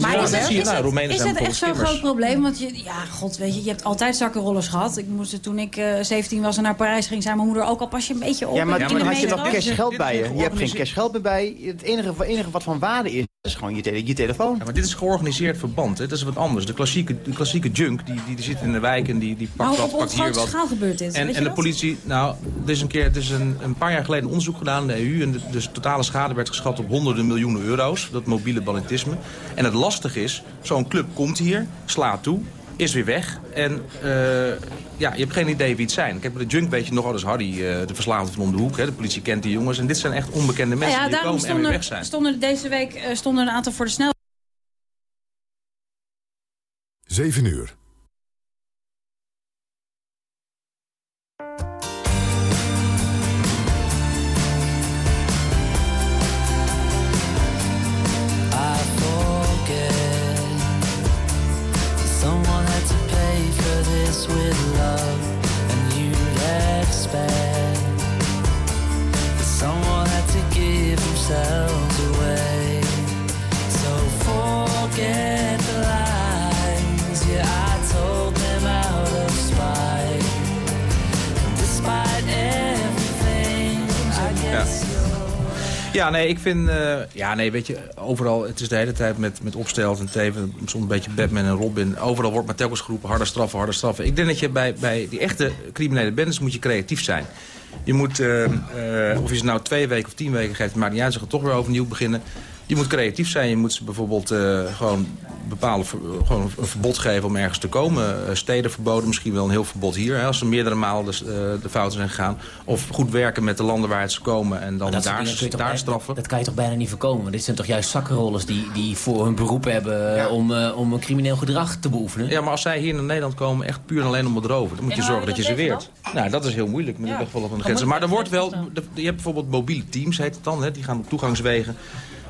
Maar Ja, is dat het, is Nou, het- Roemenen is zijn het echt zo'n groot probleem? Want je, ja, god, weet je, je hebt altijd zakkenrollers gehad. Ik moest toen ik eh 17 was en naar Parijs ging, zei mijn moeder ook al pas je een beetje op. Ja, maar en toen je had je eraf. cash geld bij je. Je hebt geen cash geld meer bij. Het enige, enige wat van waarde is, is gewoon je, tele- je telefoon. Ja, maar dit is georganiseerd verband. Hè. Dat is wat anders. De klassieke, de klassieke junk, die, die, die zit in de wijk en die, die pakt Maar wat, op, op pakt hier wat. schaal gebeurt dit. En, en de politie, nou, er is een keer, het is een, een paar jaar geleden een onderzoek gedaan in de EU. En de, dus de totale schade werd geschat op honderden miljoenen euro's. Dat mobiele banditisme. En het lastige is, zo'n club komt hier, slaat toe, is weer weg. En eh, ja, je hebt geen idee wie het zijn. Kijk, bij de junk weet je nog, oh, dat is Harry, eh, de verslaafde van om de hoek. Hè. De politie kent die jongens. En dit zijn echt onbekende mensen Nou ja, die komen en weer weg stonden, zijn. stonden deze week eh, stonden een aantal voor de snel. 7 uur. With love, and you'd expect. Someone had to give themselves Ja, nee, ik vind... eh, ja, nee, weet je, overal... Het is de hele tijd met, met opstelt en teven, soms een beetje Batman en Robin. Overal wordt maar telkens geroepen, harde straffen, harde straffen. Ik denk dat je bij, bij die echte criminele bendes moet je creatief zijn. Je moet, eh, eh, of je ze nou twee weken of tien weken geeft, maakt niet uit. Ze gaan toch weer overnieuw beginnen. Je moet creatief zijn. Je moet ze bijvoorbeeld eh, gewoon bepalen, ver- gewoon een verbod geven om ergens te komen. Eh, steden verboden, misschien wel een heel verbod hier. Hè, als ze meerdere malen de, eh, de fouten zijn gegaan. Of goed werken met de landen waaruit ze komen en dan daar, daar straffen. Dat kan je toch bijna niet voorkomen? Want dit zijn toch juist zakkenrollers die, die voor hun beroep hebben om, eh, om een crimineel gedrag te beoefenen? Ja, maar als zij hier naar Nederland komen, echt puur en alleen om het roven... dan moet je En zorgen dat je ze weert. Nou, dat is heel moeilijk met de Ja. weg vol op een Dan grenzen. Maar er wordt wel... de- Je hebt bijvoorbeeld mobiele teams, heet het dan. Hè, die gaan op toegangswegen.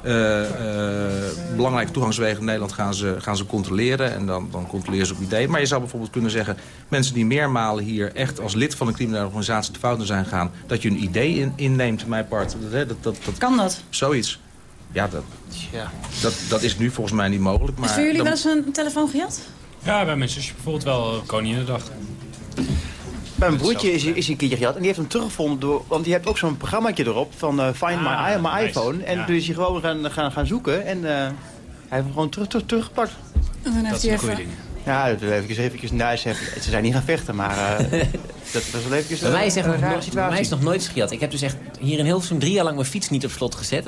Eh, eh, belangrijke toegangswegen in Nederland gaan ze, gaan ze controleren. En dan, dan controleren ze op idee. Maar je zou bijvoorbeeld kunnen zeggen... mensen die meermalen hier echt als lid van een criminele organisatie... te fouten zijn gegaan... dat je een idee in, inneemt, mijn part. Dat, dat, dat, dat, Kan dat? Zoiets. Ja, dat, Ja. dat, dat is nu volgens mij niet mogelijk. Maar Is voor jullie dan- wel eens een telefoon gejat? Ja, bij mijn zusje bijvoorbeeld wel eh, Koninginnedag. Bij mijn broertje is hij, is een keertje gejat. En die heeft hem teruggevonden door... Want die heeft ook zo'n programmaatje erop van eh, Find My, Ah, my nice. iPhone. En Ja. toen is hij gewoon gaan, gaan, gaan zoeken. En eh, hij heeft hem gewoon terug, terug, teruggepakt. En dan heeft hij even... Ja, dat eventjes, eventjes, nou, ze, ze zijn niet gaan vechten, maar eh, dat was wel eventjes Bij mij is, echt een nog, rare nooit- bij situatie. mij is nog nooit gejat. Ik heb dus echt hier in Hilversum drie jaar lang mijn fiets niet op slot gezet.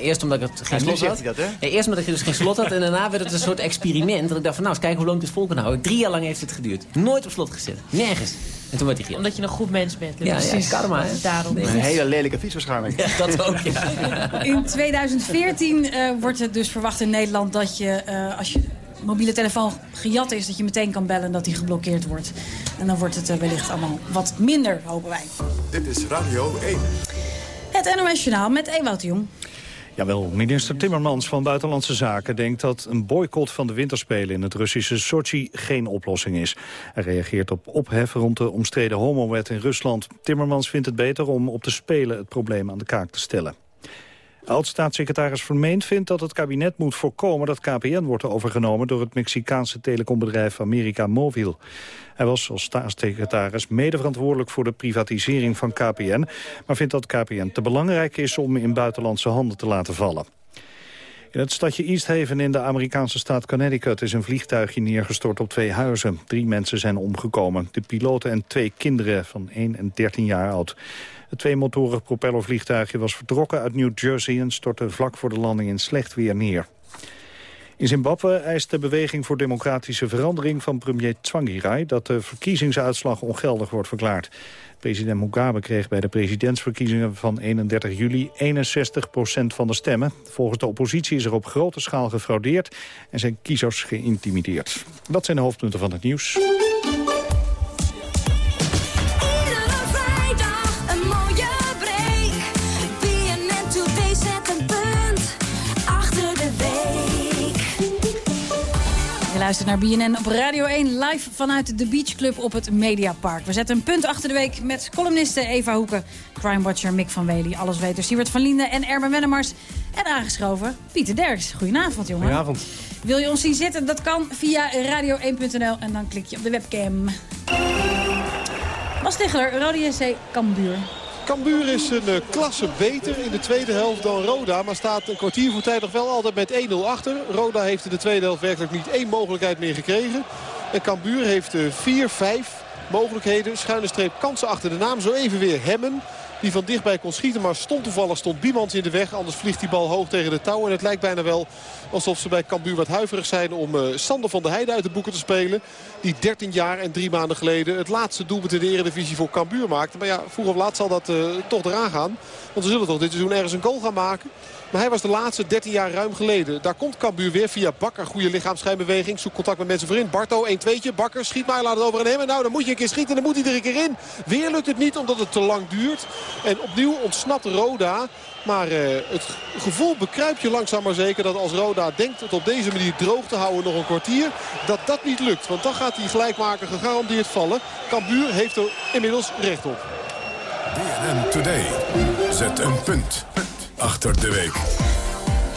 Eerst omdat ik het geen Ja, slot had. hij dat, hè? Ja, eerst omdat ik dus geen slot had. En daarna werd het een soort experiment. Dat ik dacht van nou, eens kijken hoe lang ik het vol kan houden. Drie jaar lang heeft het geduurd. Nooit op slot gezet. Nergens. En toen werd hij gejat. Omdat je een goed mens bent. Ja, ja, Precies. karma, hè? Daarom. Een hele lelijke fiets waarschijnlijk. Ja, dat ook, ja. In 2014 eh, wordt het dus verwacht in Nederland dat je, eh, als je mobiele telefoon gejat is, dat je meteen kan bellen en dat die geblokkeerd wordt. En dan wordt het eh, wellicht allemaal wat minder, hopen wij. Dit is Radio 1. Het NOS Journaal met Ewout de Jong. Jawel, minister Timmermans van Buitenlandse Zaken denkt dat een boycott van de winterspelen in het Russische Sochi geen oplossing is. Hij reageert op ophef rond de omstreden homowet in Rusland. Timmermans vindt het beter om op de Spelen het probleem aan de kaak te stellen. Oud-staatssecretaris Vermeend vindt dat het kabinet moet voorkomen dat KPN wordt overgenomen door het Mexicaanse telecombedrijf America Mobil. Hij was als staatssecretaris mede verantwoordelijk voor de privatisering van KPN, maar vindt dat KPN te belangrijk is om in buitenlandse handen te laten vallen. In het stadje East Haven in de Amerikaanse staat Connecticut is een vliegtuigje neergestort op twee huizen. Drie mensen zijn omgekomen. De piloten en twee kinderen van 1 en 13 jaar oud. Het tweemotorig propellervliegtuigje was vertrokken uit New Jersey... en stortte vlak voor de landing in slecht weer neer. In Zimbabwe eist de Beweging voor Democratische Verandering van premier Tsvangirai... dat de verkiezingsuitslag ongeldig wordt verklaard. President Mugabe kreeg bij de presidentsverkiezingen van 31 juli 61% van de stemmen. Volgens de oppositie is er op grote schaal gefraudeerd en zijn kiezers geïntimideerd. Dat zijn de hoofdpunten van het nieuws. Luistert naar BNN op Radio 1 live vanuit de Beach Club op het Mediapark. We zetten een punt achter de week met columnisten Eva Hoeken, crimewatcher Mick van Wely, allesweter Siewert van Linden en Erben Wennemars. En aangeschoven Pieter Derks. Goedenavond jongen. Goedenavond. Wil je ons zien zitten? Dat kan via radio1.nl en dan klik je op de webcam. Bas Ticheler, Rode JC Cambuur. Cambuur is een eh, klasse beter in de tweede helft dan Roda. Maar staat een kwartier voor tijd nog wel altijd met 1-0 achter. Roda heeft in de tweede helft werkelijk niet één mogelijkheid meer gekregen. En Cambuur heeft eh, vier, vijf mogelijkheden. Schuine streep kansen achter de naam. Zo even weer Hemmen. Die van dichtbij kon schieten, maar stond toevallig stond Biemans in de weg. Anders vliegt die bal hoog tegen de touw. En het lijkt bijna wel alsof ze bij Cambuur wat huiverig zijn om eh, Sander van der Heijden uit de boeken te spelen. Die 13 jaar en drie maanden geleden het laatste doelpunt in de Eredivisie voor Cambuur maakte. Maar ja, vroeg of laat zal dat eh, toch eraan gaan. Want ze zullen toch dit seizoen ergens een goal gaan maken. Maar hij was de laatste 13 jaar ruim geleden. Daar komt Cambuur weer via Bakker. Goede lichaamsschijnbeweging. Zoekt contact met mensen voorin. Barto 1-2'tje. Bakker schiet maar. Laat het over aan hem. En nou, dan moet je een keer schieten. Dan moet hij er een keer in. Weer lukt het niet omdat het te lang duurt. En opnieuw ontsnapt Roda. Maar eh, het gevoel bekruipt je langzaam maar zeker dat als Roda denkt het op deze manier droog te houden nog een kwartier. Dat dat niet lukt. Want dan gaat die gelijkmaker gegarandeerd vallen. Cambuur heeft er inmiddels recht op. BNN Today. Zet een punt achter de week.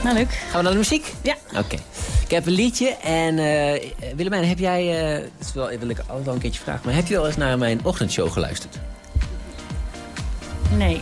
Nou, leuk. Gaan we naar de muziek? Ja. Oké. Ik heb een liedje en eh Willemijn, heb jij... eh, dat is wel, wil ik altijd wel een keertje vragen, maar heb je wel eens naar mijn ochtendshow geluisterd? Nee.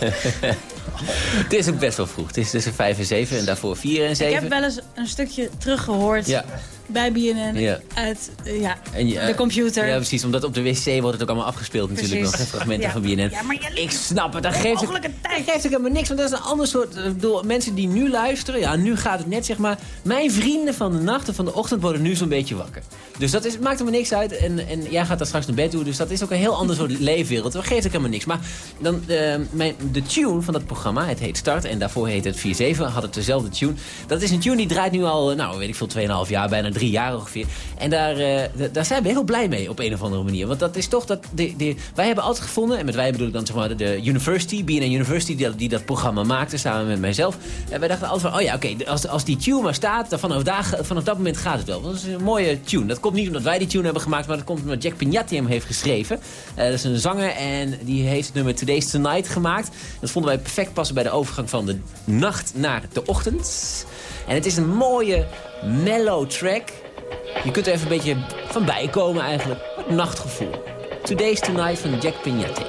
Het is ook best wel vroeg. Het is tussen 5 en 7 en daarvoor 4 en 7. Ik heb wel eens een stukje teruggehoord Ja. Bij BNN Ja. uit eh, ja, En je- de computer. Ja, precies. Omdat op de wc wordt het ook allemaal afgespeeld natuurlijk Precies. nog. hè, Fragmenten Ja. van BNN. Ja, maar je- ik snap het. Dat geeft, ook, Onmogelijke dat geeft ook helemaal niks. Want dat is een ander soort... Ik bedoel, mensen die nu luisteren... Ja, nu gaat het net zeg maar... Mijn vrienden van de nacht en van de ochtend worden nu zo'n beetje wakker. Dus dat is, het maakt helemaal niks uit. En, en jij gaat daar straks naar bed toe. Dus dat is ook een heel ander soort leefwereld. Dat geeft ook helemaal niks. Maar dan, eh, mijn, de tune van dat programma, het heet Start. En daarvoor heet het 4-7. Had het dezelfde tune. Dat is een tune die draait nu al, eh, nou weet ik veel, 2,5 jaar. Bijna drie jaar ongeveer. En daar, eh, daar zijn we heel blij mee op een of andere manier. Want dat is toch dat... De, de, wij hebben altijd gevonden, en met wij bedoel ik dan zeg maar de University, BNN University, die, dat- die dat programma maakte samen met mijzelf. En wij dachten altijd van, oh ja, oké, als, als die tune maar staat, dan vanaf, daar, vanaf dat moment gaat het wel. Want dat is een mooie tune. Dat komt niet omdat wij die tune hebben gemaakt, maar dat komt omdat Jack Pignatti hem heeft geschreven. Eh, dat is een zanger en die heeft het nummer Today's Tonight gemaakt. Dat vonden wij perfect passen bij de overgang van de nacht naar de ochtend. En het is een mooie, mellow track. Je kunt er even een beetje van bijkomen eigenlijk. Wat nachtgevoel. Today's Tonight van Jack Pignatti.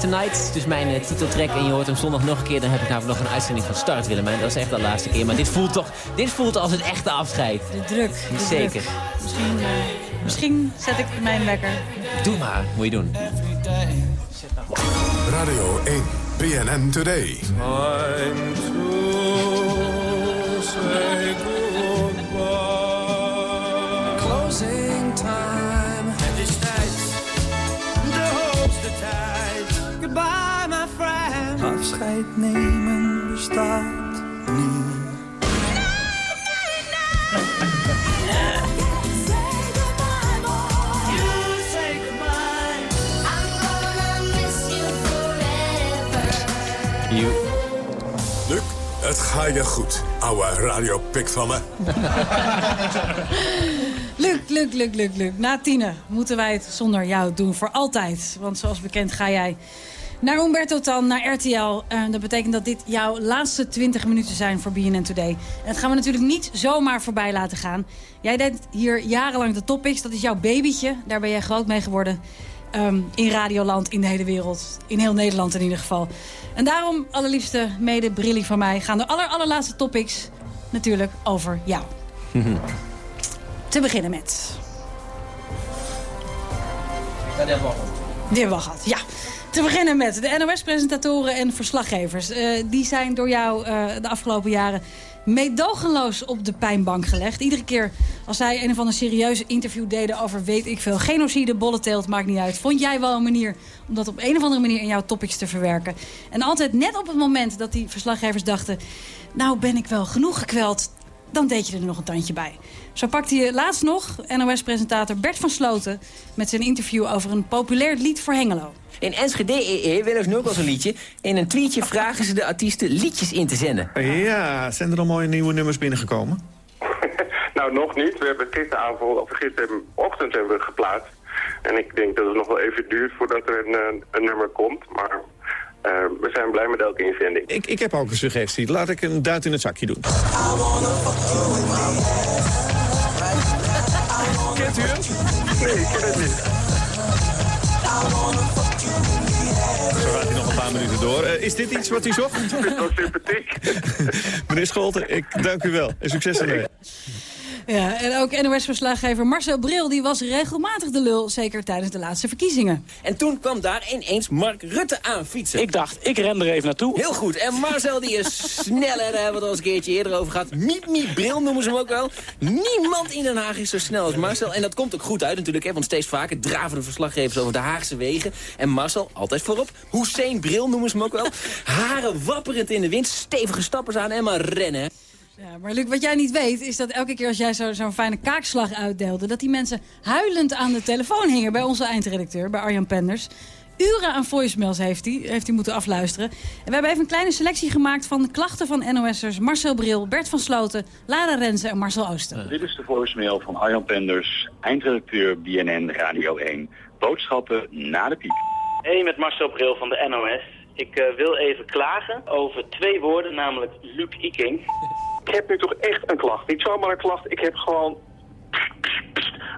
Tonight, dus mijn eh, titeltrack. En je hoort hem zondag nog een keer. Dan heb ik namelijk nog een uitzending van Start, Willemijn. Dat is echt de laatste keer. Maar dit voelt toch dit voelt als het echte afscheid. De druk. de Zeker. druk. Misschien, eh, misschien zet ik mijn wekker. Doe maar, moet je doen. Radio 1, BNN Today. Time Afscheid nemen bestaat niet. You say goodbye. I'm gonna miss you forever. Luc, het ga je goed, ouwe radiopik van me. Luc, Luc, Luc, Luc, Luc. Na tienen moeten wij het zonder jou doen, voor altijd. Want zoals bekend ga jij naar Umberto Tan, naar RTL. En dat betekent dat dit jouw laatste 20 minuten zijn voor BNN Today. En dat gaan we natuurlijk niet zomaar voorbij laten gaan. Jij deed hier jarenlang de topics, dat is jouw babytje. Daar ben jij groot mee geworden. Ehm, in Radioland, in de hele wereld. In heel Nederland in ieder geval. En daarom, allerliefste mede Brilli van mij... gaan de aller, allerlaatste topics natuurlijk over jou. Te beginnen met... Ja, hebben we al. Die hebben we al gehad, ja. Te beginnen met de NOS-presentatoren en verslaggevers. Eh, die zijn door jou eh, de afgelopen jaren meedogenloos op de pijnbank gelegd. Iedere keer als zij een of ander serieuze interview deden over weet ik veel... genocide, bolleteelt, maakt niet uit. Vond jij wel een manier om dat op een of andere manier in jouw topics te verwerken. En altijd net op het moment dat die verslaggevers dachten... nou ben ik wel genoeg gekweld, dan deed je er nog een tandje bij. Zo pakte je laatst nog NOS-presentator Bert van Sloten... met zijn interview over een populair lied voor Hengelo. In Enschede willen ze nu ook al zo'n liedje. In een tweetje vragen ze de artiesten liedjes in te zenden. Ja, zijn er al mooie nieuwe nummers binnengekomen? Nou, Nou, nog niet. We hebben gisteravond, of gisterochtend hebben we geplaatst. En ik denk dat het nog wel even duurt voordat er een, eh, een nummer komt. Maar eh, we zijn blij met elke inzending. Ik, ik heb ook een suggestie. Laat ik een duit in het zakje doen. Kent u hem? Nee, ik ken het niet. Paar minuten door. Eh, is dit iets wat u zocht? Ik vind het wel sympathiek. Meneer Scholten, ik dank u wel. En succes ermee. Ja, en ook NOS-verslaggever Marcel Bril die was regelmatig de lul, zeker tijdens de laatste verkiezingen. En toen kwam daar ineens Mark Rutte aan fietsen. Ik dacht, ik ren er even naartoe. Heel goed. En Marcel die is sneller, daar hebben we het al eens een keertje eerder over gehad. Miep Miep Bril noemen ze hem ook wel. Niemand in Den Haag is zo snel als Marcel. En dat komt ook goed uit natuurlijk, hè, want steeds vaker draven de verslaggevers over de Haagse wegen. En Marcel, altijd voorop. Hussein Bril noemen ze hem ook wel. Haren wapperend in de wind, stevige stappers aan en maar rennen. Ja, maar Luc, wat jij niet weet, is dat elke keer als jij zo- zo'n fijne kaakslag uitdeelde... dat die mensen huilend aan de telefoon hingen bij onze eindredacteur, bij Arjan Penders. Uren aan voicemails heeft hij, heeft hij moeten afluisteren. En we hebben even een kleine selectie gemaakt van de klachten van NOS'ers... Marcel Bril, Bert van Sloten, Lara Renze en Marcel Oosten. Dit is de voicemail van Arjan Penders, eindredacteur BNN Radio 1. Boodschappen na de piep. Hey, met Marcel Bril van de NOS. Ik eh, wil even klagen over twee woorden, namelijk Luc Iking. Ik heb nu toch echt een klacht. Niet zomaar een klacht. Ik heb gewoon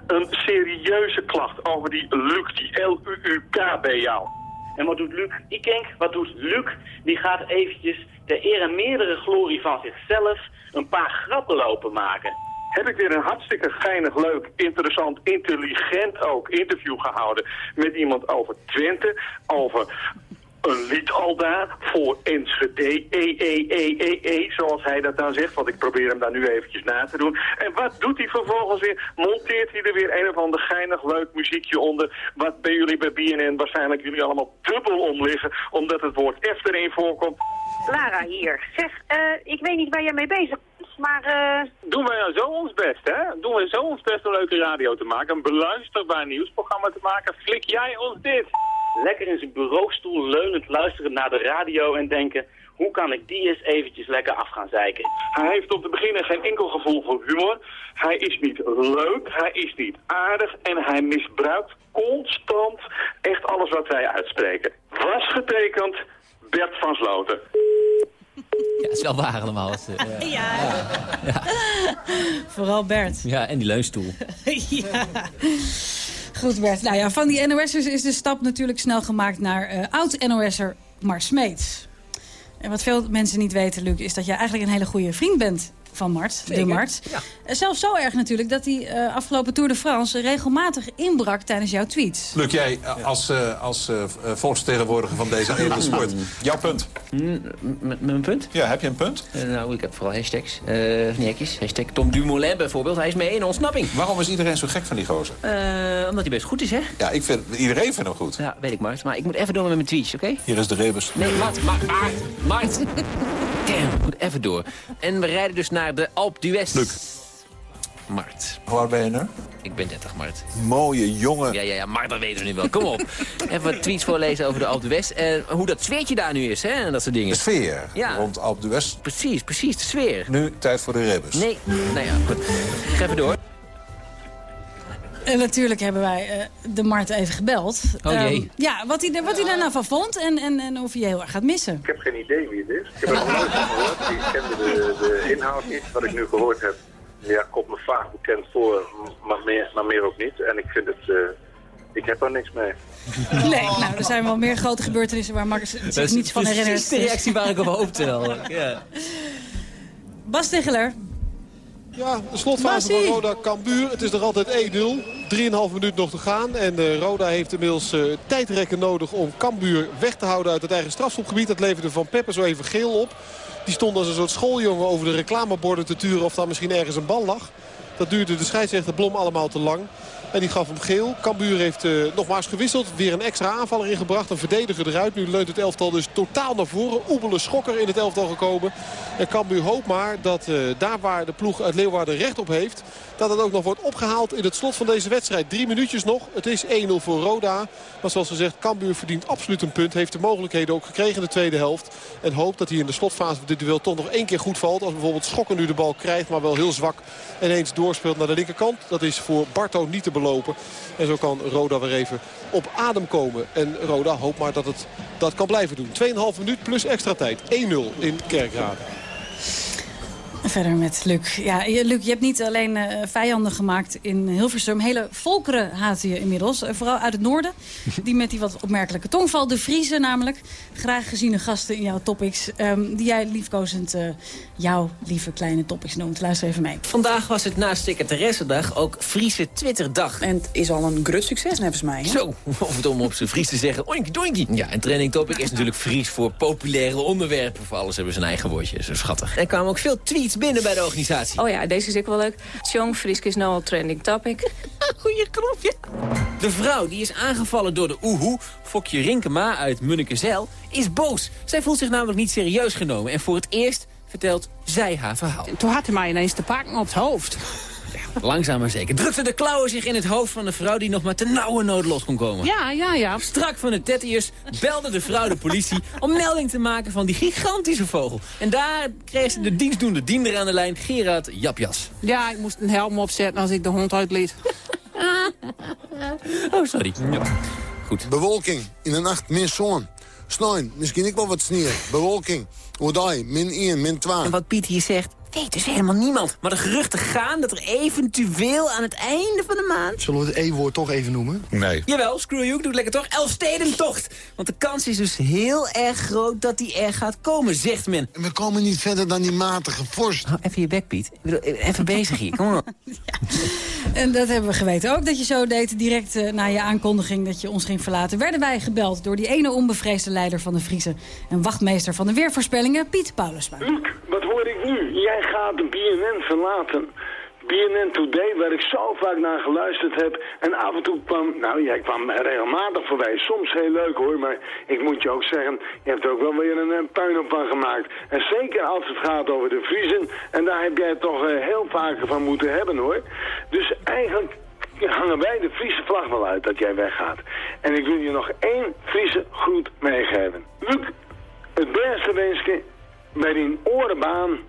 een serieuze klacht over die Luc, die L-U-U-K bij jou. En wat doet Luc Iking? Wat doet Luc? Die gaat eventjes ter eer en meerdere glorie van zichzelf een paar grappen lopen maken. Heb ik weer een hartstikke geinig, leuk, interessant, intelligent ook interview gehouden met iemand over Twente, over een lied al daar voor Enschede, e, e, e, e, e, zoals hij dat dan zegt, want ik probeer hem daar nu eventjes na te doen. En wat doet hij vervolgens weer? Monteert hij er weer een of ander geinig leuk muziekje onder, wat bij jullie bij BNN waarschijnlijk jullie allemaal dubbel om liggen, omdat het woord F erin voorkomt. Lara hier. Zeg, eh, ik weet niet waar jij mee bezig bent, maar... eh, Doen wij nou zo ons best, hè? Doen wij zo ons best om leuke radio te maken, een beluisterbaar nieuwsprogramma te maken, flik jij ons dit? Lekker in zijn bureaustoel leunend luisteren naar de radio en denken... hoe kan ik die eens eventjes lekker af gaan zeiken? Hij heeft op te beginnen geen enkel gevoel voor humor. Hij is niet leuk, hij is niet aardig en hij misbruikt constant echt alles wat wij uitspreken. Was getekend Bert van Sloten. Ja, het is wel waar allemaal. Het, eh, ja. Ja. Vooral Bert. ja, en die leunstoel. ja. Goed Bert. Nou ja, van die NOS'ers is de stap natuurlijk snel gemaakt naar eh, oud-NOS'er Mart Smeets. En wat veel mensen niet weten, Luc, is dat jij eigenlijk een hele goede vriend bent van Mart, de Mart. ja. Eh, Zelfs zo erg natuurlijk dat hij eh, afgelopen Tour de France regelmatig inbrak tijdens jouw tweets. Luc, jij eh, als, eh, als volksvertegenwoordiger van deze edele sport. Jouw punt. Met mijn punt? Ja, heb je een punt? Nou, ik heb vooral hashtags. eh hekjes. Hashtag Tom Dumoulin bijvoorbeeld. Hij is mee in ontsnapping. Waarom is iedereen zo gek van die gozer? Eh, omdat hij best goed is, hè? Ja, ik vind, iedereen vindt hem goed. Ja, weet ik, Mart. Maar ik moet even door met mijn tweets, oké? Hier is de rebus. Nee, Mart, Mart, Mart, Mart. Damn, moet even door. En we rijden dus naar de Alp d'Huez. Luc. Mart. Hoe oud ben je nu? Ik ben 30, Mart. Mooie jongen. Ja, ja, ja, Mart, dat weten we nu wel. Kom op. Even wat tweets voorlezen over de Alp d'Huez. En hoe dat sfeertje daar nu is, hè? En dat soort dingen. De sfeer Ja. rond Alpe d'Huez. Precies, precies, de sfeer. Nu tijd voor de rebus. Nee, nou ja, goed. Ik ga even door. En natuurlijk hebben wij eh, de Mart even gebeld. Oh, jee. Ehm, ja, wat hij, wat hij daar nou van vond en, en, en of hij je heel erg gaat missen. Ik heb geen idee wie het is. Ik heb het nog nooit van gehoord. Ik kende de, de inhoud niet. Wat ik nu gehoord heb, ja, komt me vaak bekend voor, maar meer, maar meer ook niet. En ik vind het... eh, ik heb er niks mee. Nee, nou, er zijn wel meer grote gebeurtenissen waar Max zich niets van herinnert. de reactie waar ik op hoopte wel. Ja. Bas Tegeler. Ja, de slotfase van Roda Cambuur. Het is nog altijd 1-0. 3,5 minuut nog te gaan. En eh, Roda heeft inmiddels eh, tijdrekken nodig om Cambuur weg te houden uit het eigen strafschopgebied. Dat leverde Van Peppe zo even geel op. Die stond als een soort schooljongen over de reclameborden te turen of daar misschien ergens een bal lag. Dat duurde de scheidsrechter Blom allemaal te lang. En die gaf hem geel. Cambuur heeft eh, nogmaals gewisseld. Weer een extra aanvaller ingebracht. Een verdediger eruit. Nu leunt het elftal dus totaal naar voren. Oebele schokker in het elftal gekomen. En Cambuur hoopt maar dat eh, daar waar de ploeg uit Leeuwarden recht op heeft... dat het ook nog wordt opgehaald in het slot van deze wedstrijd. Drie minuutjes nog. Het is 1-0 voor Roda. Maar zoals gezegd, Cambuur verdient absoluut een punt. Heeft de mogelijkheden ook gekregen in de tweede helft. En hoopt dat hij in de slotfase van dit duel toch nog één keer goed valt. Als bijvoorbeeld Schokken nu de bal krijgt, maar wel heel zwak. En eens doorspeelt naar de linkerkant. Dat is voor Barto niet te belopen. En zo kan Roda weer even op adem komen. En Roda hoopt maar dat het dat kan blijven doen. 2,5 minuut plus extra tijd. 1-0 in Kerkrade. Verder met Luc. Ja, Luc, je hebt niet alleen eh, vijanden gemaakt in Hilversum. Hele volkeren haten je inmiddels. Eh, vooral uit het noorden. Die met die wat opmerkelijke tongval. De Friese namelijk. Graag geziene gasten in jouw topics. ehm, die jij liefkozend eh, jouw lieve kleine topics noemt. Luister even mee. Vandaag was het naast Secretaressendag ook Friese Twitterdag. En het is al een groot succes, volgens mij. hè? Zo, of het om op zijn Fries te zeggen, oinkie doinkie. Ja, en trending topic is natuurlijk Fries voor populaire onderwerpen. Voor alles hebben ze een eigen woordje, zo schattig. Er kwamen ook veel tweets binnen bij de organisatie. Oh ja, deze is ook wel leuk. Jong Friesk is nou al trending topic. Goeie knopje. De vrouw die is aangevallen door de oehoe, Fokje Rinkema uit Munnikenzeil, is boos. Zij voelt zich namelijk niet serieus genomen. En voor het eerst vertelt zij haar verhaal. Toen had hij mij ineens te pakken op het hoofd. Langzaam maar zeker drukte de klauwen zich in het hoofd van de vrouw die nog maar te nauwe nood los kon komen. Ja, ja, ja. Strak van de tettiërs belde de vrouw de politie om melding te maken van die gigantische vogel. En daar kreeg ze de dienstdoende diender aan de lijn, Gerard Japjas. Ja, ik moest een helm opzetten als ik de hond uitliet. Oh, sorry. Ja. Goed. Bewolking. In de nacht min zon. Sneeuw. Misschien ik wel wat sneeuw. Bewolking. Oudai. Min 1, min 2. En wat Piet hier zegt, weet dus helemaal niemand. Maar de geruchten gaan dat er eventueel aan het einde van de maand... Zullen we het E-woord toch even noemen? Nee. Jawel, screw you, doe het lekker toch. Elfstedentocht. Want de kans is dus heel erg groot dat die er gaat komen, zegt men. We komen niet verder dan die matige vorst. Oh, even je bek, Piet. Ik bedoel, even bezig hier, kom op. En dat hebben we geweten ook dat je zo deed. Direct eh, na je aankondiging dat je ons ging verlaten... werden wij gebeld door die ene onbevreesde leider van de Friese... en wachtmeester van de weervoorspellingen, Piet Paulusma. Luc, wat hoor ik nu? Jij gaat de BNN verlaten. BNN Today, waar ik zo vaak naar geluisterd heb. En af en toe kwam, nou jij kwam regelmatig voorbij. Soms heel leuk hoor, maar ik moet je ook zeggen, je hebt er ook wel weer een, eh, puin op van gemaakt. En zeker als het gaat over de Vriezen. En daar heb jij toch eh, heel vaker van moeten hebben hoor. Dus eigenlijk hangen wij de Friese vlag wel uit dat jij weggaat. En ik wil je nog één Friese groet meegeven. Luc, het beste wensje bij die orenbaan.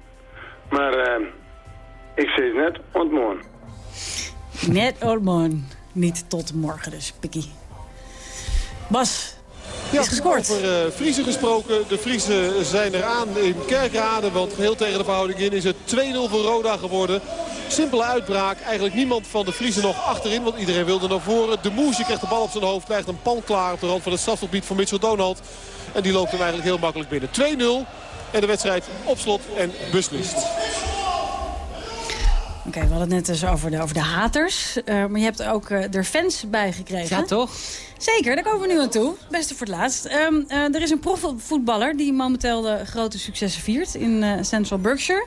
Maar eh, ik zeg net, ontmoen. Net Ormon. Niet tot morgen dus, Pikkie. Bas, Ja, is gescoord. Over eh Friese gesproken. De Friese zijn eraan in Kerkrade. Want heel tegen de verhouding in is het 2-0 voor Roda geworden. Simpele uitbraak. Eigenlijk niemand van de Friese nog achterin. Want iedereen wilde naar voren. De Moesje krijgt de bal op zijn hoofd. Krijgt een pan klaar op de rand van het strafgebied van Mitchell Donald. En die loopt hem eigenlijk heel makkelijk binnen. 2-0. En de wedstrijd op slot en beslist. Oké, we hadden het net dus over de, over de haters. Eh, maar je hebt ook eh, er fans bij gekregen. Ja, toch? Zeker, daar komen we nu aan toe. Beste voor het laatst. Ehm, eh, er is een profvoetballer die momenteel de grote successen viert in eh, Central Berkshire.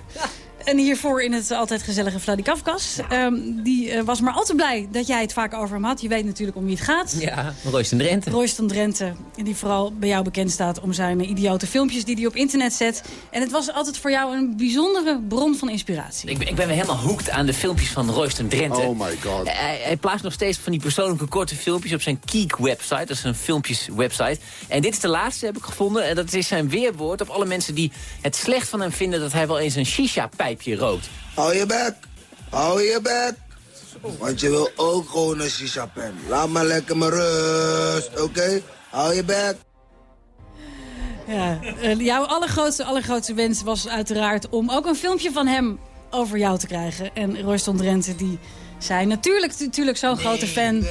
En hiervoor in het altijd gezellige Vladikavkaz. Ehm, die eh, was maar al te blij dat jij het vaak over hem had. Je weet natuurlijk om wie het gaat. Ja, Royston Drenthe. Royston Drenthe, die vooral bij jou bekend staat om zijn eh, idiote filmpjes die hij op internet zet. En het was altijd voor jou een bijzondere bron van inspiratie. Ik ben, ik ben weer helemaal hooked aan de filmpjes van Royston Drenthe. Oh my god. Hij, hij plaatst nog steeds van die persoonlijke korte filmpjes op zijn Keek-website. Dat is een filmpjes-website. En dit is de laatste, heb ik gevonden. En dat is zijn weerwoord op alle mensen die het slecht van hem vinden... dat hij wel eens een Hou je bek. Hou je bek. Want je wil ook gewoon een shisha-pen. Laat maar lekker mijn rust, oké? Hou je bek. Ja, eh, jouw allergrootste, allergrootste wens was uiteraard om ook een filmpje van hem over jou te krijgen. En Royston Drenthe die zei natuurlijk, natuurlijk zo'n grote fan.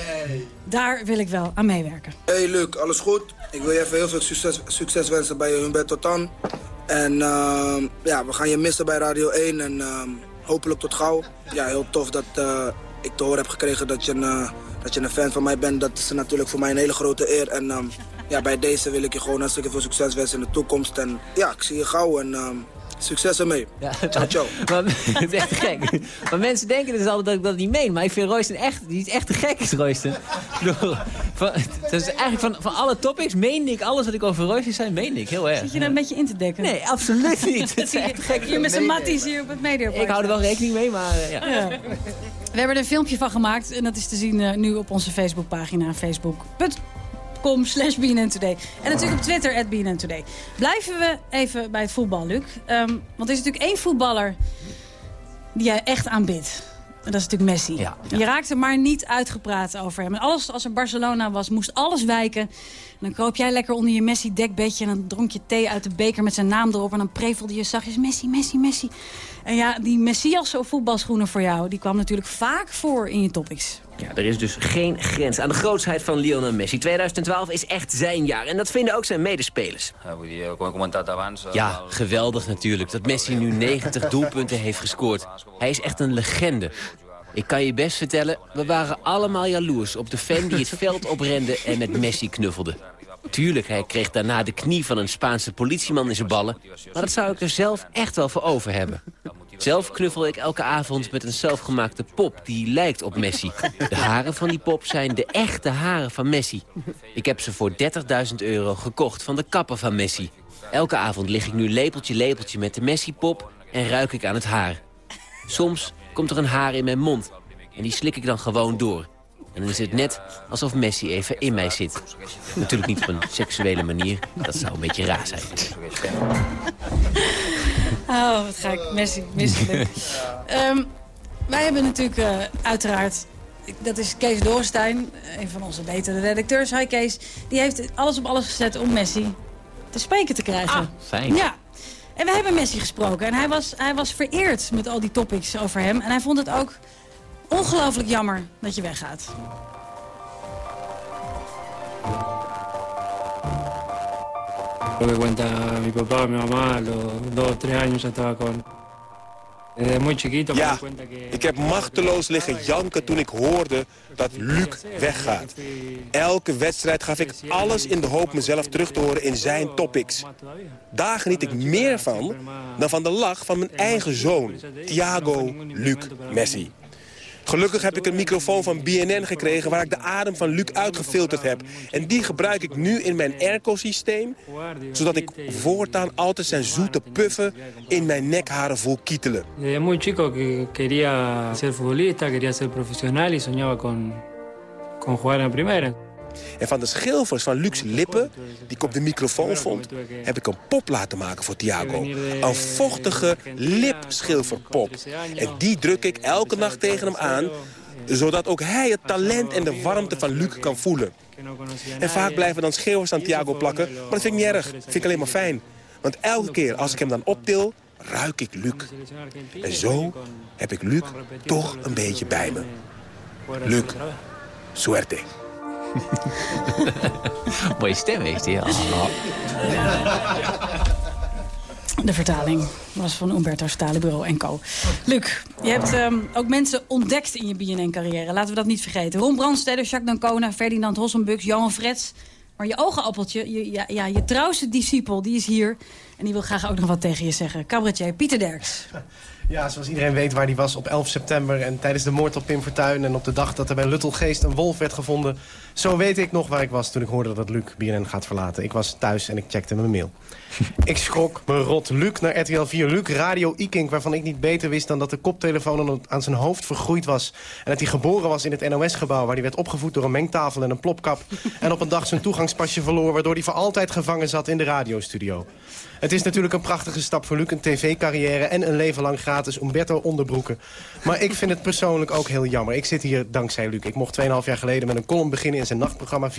Daar wil ik wel aan meewerken. Hey Luc, alles goed? Ik wil je even heel veel succes, succes wensen bij Humberto Tan. En ehm, ja, we gaan je missen bij Radio 1 en ehm, hopelijk tot gauw. Ja, heel tof dat eh, ik te horen heb gekregen dat je, een, eh, dat je een fan van mij bent. Dat is natuurlijk voor mij een hele grote eer. En ehm, ja, bij deze wil ik je gewoon hartstikke veel succes wensen in de toekomst. En ja, ik zie je gauw en succes ermee. Ciao, ciao. Maar, het is echt te gek. Maar mensen denken dus altijd dat ik dat niet meen. Maar ik vind Royston echt, die is echt te gek is Royston. Van, dat is eigenlijk van, van alle topics meende ik alles wat ik over Royston zei, meende ik heel erg. Zit je daar een beetje in te dekken? Nee, absoluut niet. Het is echt gek. Hier met zijn matties hier op het mediapark. Ik hou er wel rekening mee, maar eh, ja. Ja. We hebben er een filmpje van gemaakt. En dat is te zien eh, nu op onze Facebookpagina. Facebook.com slash BNN Today. En natuurlijk op Twitter, at Today. Blijven we even bij het voetbal, Luc. Ehm, want er is natuurlijk één voetballer die jij echt aanbidt. En dat is natuurlijk Messi. Je raakte maar niet uitgepraat over hem. En alles, als er Barcelona was, moest alles wijken. En dan kroop jij lekker onder je Messi-dekbedje... en dan dronk je thee uit de beker met zijn naam erop... en dan prevelde je zachtjes Messi, Messi, Messi. En ja, die Messias of voetbalschoenen voor jou... die kwam natuurlijk vaak voor in je topics. Ja, er is dus geen grens aan de grootsheid van Lionel Messi. 2012 is echt zijn jaar en dat vinden ook zijn medespelers. Ja, geweldig natuurlijk dat Messi nu 90 doelpunten heeft gescoord. Hij is echt een legende. Ik kan je best vertellen, we waren allemaal jaloers op de fan die het veld oprende en met Messi knuffelde. Tuurlijk, hij kreeg daarna de knie van een Spaanse politieman in zijn ballen. Maar dat zou ik er zelf echt wel voor over hebben. Zelf knuffel ik elke avond met een zelfgemaakte pop die lijkt op Messi. De haren van die pop zijn de echte haren van Messi. Ik heb ze voor 30.000 euro gekocht van de kapper van Messi. Elke avond lig ik nu lepeltje lepeltje met de Messi-pop en ruik ik aan het haar. Soms komt er een haar in mijn mond en die slik ik dan gewoon door. En dan is het net alsof Messi even in mij zit. Natuurlijk niet op een seksuele manier. Dat zou een beetje raar zijn. Oh, wat ga ik Messi missen. Ehm, wij hebben natuurlijk eh, uiteraard... Dat is Kees Doorstein, een van onze betere redacteurs. Hi Kees. Die heeft alles op alles gezet om Messi te spreken te krijgen. Ah, fijn. Ja. En we hebben Messi gesproken. En hij was, hij was vereerd met al die topics over hem. En hij vond het ook ongelooflijk jammer dat je weggaat. Lo que cuenta mi papá, mi mamá, los dos, tres años ya estaba con... Desde muy chiquito me Ja, di cuenta que... ik heb machteloos liggen janken toen ik hoorde dat Luc weggaat. Elke wedstrijd gaf ik alles in de hoop mezelf terug te horen in zijn topics. Daar geniet ik meer van dan van de lach van mijn eigen zoon, Thiago Luc Messi. Gelukkig heb ik een microfoon van BNN gekregen waar ik de adem van Luc uitgefilterd heb. En die gebruik ik nu in mijn airco-systeem, zodat ik voortaan altijd zijn zoete puffen in mijn nekharen voel kietelen. Desde muy chico que quería ser futbolista, quería ser profesional y soñaba con, con jugar en primera. En van de schilfers van Luc's lippen, die ik op de microfoon vond... heb ik een pop laten maken voor Thiago. Een vochtige lipschilferpop. En die druk ik elke nacht tegen hem aan... zodat ook hij het talent en de warmte van Luc kan voelen. En vaak blijven dan schreeuwers aan Thiago plakken... maar dat vind ik niet erg. Dat vind ik alleen maar fijn. Want elke keer als ik hem dan optil, ruik ik Luc. En zo heb ik Luc toch een beetje bij me. Luc, suerte. Mooie stem heeft hij. Oh. De vertaling was van Umberto's Talenbureau en Co. Luc, je hebt ehm, ook mensen ontdekt in je BNN-carrière. Laten we dat niet vergeten. Ron Brandsteder, Jacques Dancona, Ferdinand Hossenbux, Johan Frets. Maar je oogappeltje, je, ja, ja, je trouwste discipel, die is hier. En die wil graag ook nog wat tegen je zeggen. Cabaretier Pieter Derks. Ja, zoals iedereen weet waar hij was op 11 september... en tijdens de moord op Pim Fortuyn... en op de dag dat er bij Luttelgeest een wolf werd gevonden... zo weet ik nog waar ik was toen ik hoorde dat Luc BNN gaat verlaten. Ik was thuis en ik checkte mijn mail. ik schrok me rot. Luc naar RTL 4. Luc Radio Ikink, waarvan ik niet beter wist... dan dat de koptelefoon aan zijn hoofd vergroeid was... en dat hij geboren was in het NOS-gebouw... waar hij werd opgevoed door een mengtafel en een plopkap... en op een dag zijn toegangspasje verloor... waardoor hij voor altijd gevangen zat in de radiostudio. Het is natuurlijk een prachtige stap voor Luc, een tv-carrière... en een leven lang gratis Umberto onderbroeken. Maar ik vind het persoonlijk ook heel jammer. Ik zit hier dankzij Luc. Ik mocht 2,5 jaar geleden met een column beginnen in zijn nachtprogramma 4-7.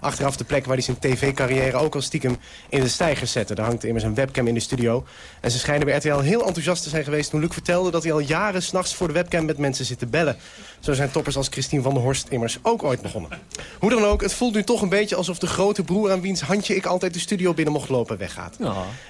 Achteraf de plek waar hij zijn tv-carrière ook al stiekem in de stijgers zette. Daar hangt immers een webcam in de studio. En ze schijnen bij RTL heel enthousiast te zijn geweest... toen Luc vertelde dat hij al jaren s'nachts voor de webcam met mensen zit te bellen. Zo zijn toppers als Christine van der Horst immers ook ooit begonnen. Hoe dan ook, het voelt nu toch een beetje alsof de grote broer... aan wiens handje ik altijd de studio binnen mocht lopen weggaat.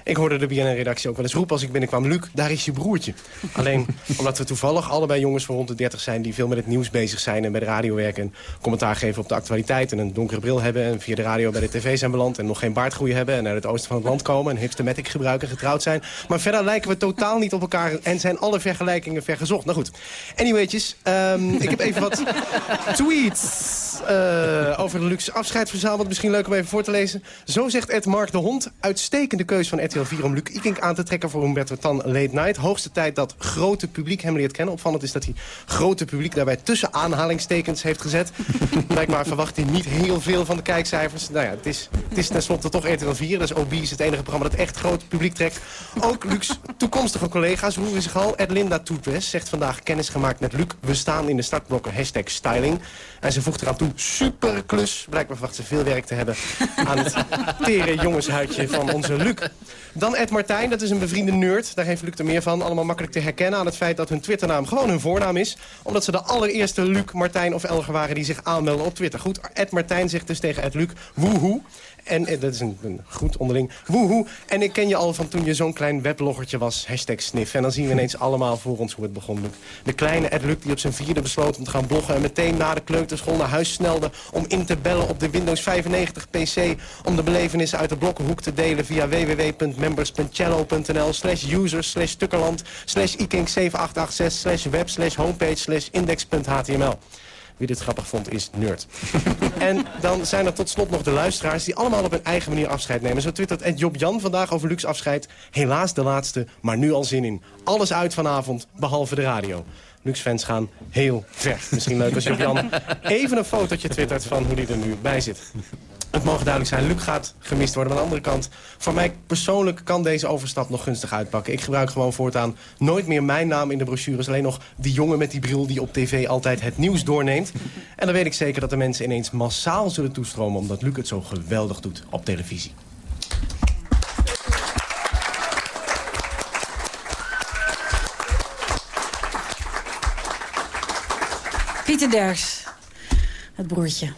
Ik hoorde de BNN-redactie ook wel eens roepen als ik binnenkwam... Luc, daar is je broertje. Alleen omdat we toevallig allebei jongens van rond de 30 zijn... die veel met het nieuws bezig zijn en bij de radio werken... en commentaar geven op de actualiteit en een donkere bril hebben... en via de radio bij de tv zijn beland en nog geen baardgroei hebben... en uit het oosten van het land komen en hipstermatic gebruiken getrouwd zijn. Maar verder lijken we totaal niet op elkaar en zijn alle vergelijkingen vergezocht. Nou goed, anywaytjes, ehm, ik heb even wat tweets Eh, over de luxe afscheidsverzaal. Wat misschien leuk om even voor te lezen. Zo zegt Ed Mark de Hond. Uitstekende keus van RTL 4 om Luc Ikink aan te trekken voor Humberto Tan Late Night. Hoogste tijd dat grote publiek hem leert kennen. Opvallend is dat hij grote publiek daarbij tussen aanhalingstekens heeft gezet. Blijkbaar verwacht hij niet heel veel van de kijkcijfers. Nou ja, het is, het is tenslotte toch RTL 4. Dus OB is het enige programma dat echt groot publiek trekt. Ook Luc's toekomstige collega's roeren zich al. Edlinda Toetres zegt vandaag kennis gemaakt met Luc. We staan in de startblokken hashtag styling. En ze voegt eraan toe, super klus. Blijkbaar verwacht ze veel werk te hebben aan het tere jongenshuidje van onze Luc. Dan Ed Martijn, dat is een bevriende nerd. Daar heeft Luc er meer van. Allemaal makkelijk te herkennen aan het feit dat hun Twitternaam gewoon hun voornaam is. Omdat ze de allereerste Luc, Martijn of Elger waren die zich aanmelden op Twitter. Goed, Ed Martijn zegt dus tegen Ed Luc, woehoe. En eh, dat is een, een goed onderling. Woehoe. En ik ken je al van toen je zo'n klein webloggertje was. Hashtag sniff. En dan zien we ineens allemaal voor ons hoe het begon, Luc. De kleine Ed Luc die op zijn vierde besloot om te gaan bloggen... en meteen na de kleuterschool naar huis snelde... om in te bellen op de Windows 95 PC... om de belevenissen uit de blokkenhoek te delen... via www.members.cello.nl slash users slash stukkerland... slash ikink7886 slash web slash homepage slash index.html. Wie dit grappig vond is nerd. en dan zijn er tot slot nog de luisteraars... die allemaal op hun eigen manier afscheid nemen. Zo twittert Ed Job Jan vandaag over luxe afscheid. Helaas de laatste, maar nu al zin in. Alles uit vanavond, behalve de radio. Luxe-fans gaan heel ver. Misschien leuk als Job Jan even een fotootje twittert... van hoe die er nu bij zit. Het mogen duidelijk zijn, Luc gaat gemist worden. Maar aan de andere kant, voor mij persoonlijk kan deze overstap nog gunstig uitpakken. Ik gebruik gewoon voortaan nooit meer mijn naam in de brochures. Alleen nog die jongen met die bril die op tv altijd het nieuws doorneemt. En dan weet ik zeker dat de mensen ineens massaal zullen toestromen... omdat Luc het zo geweldig doet op televisie. Pieter Derks. Het broertje.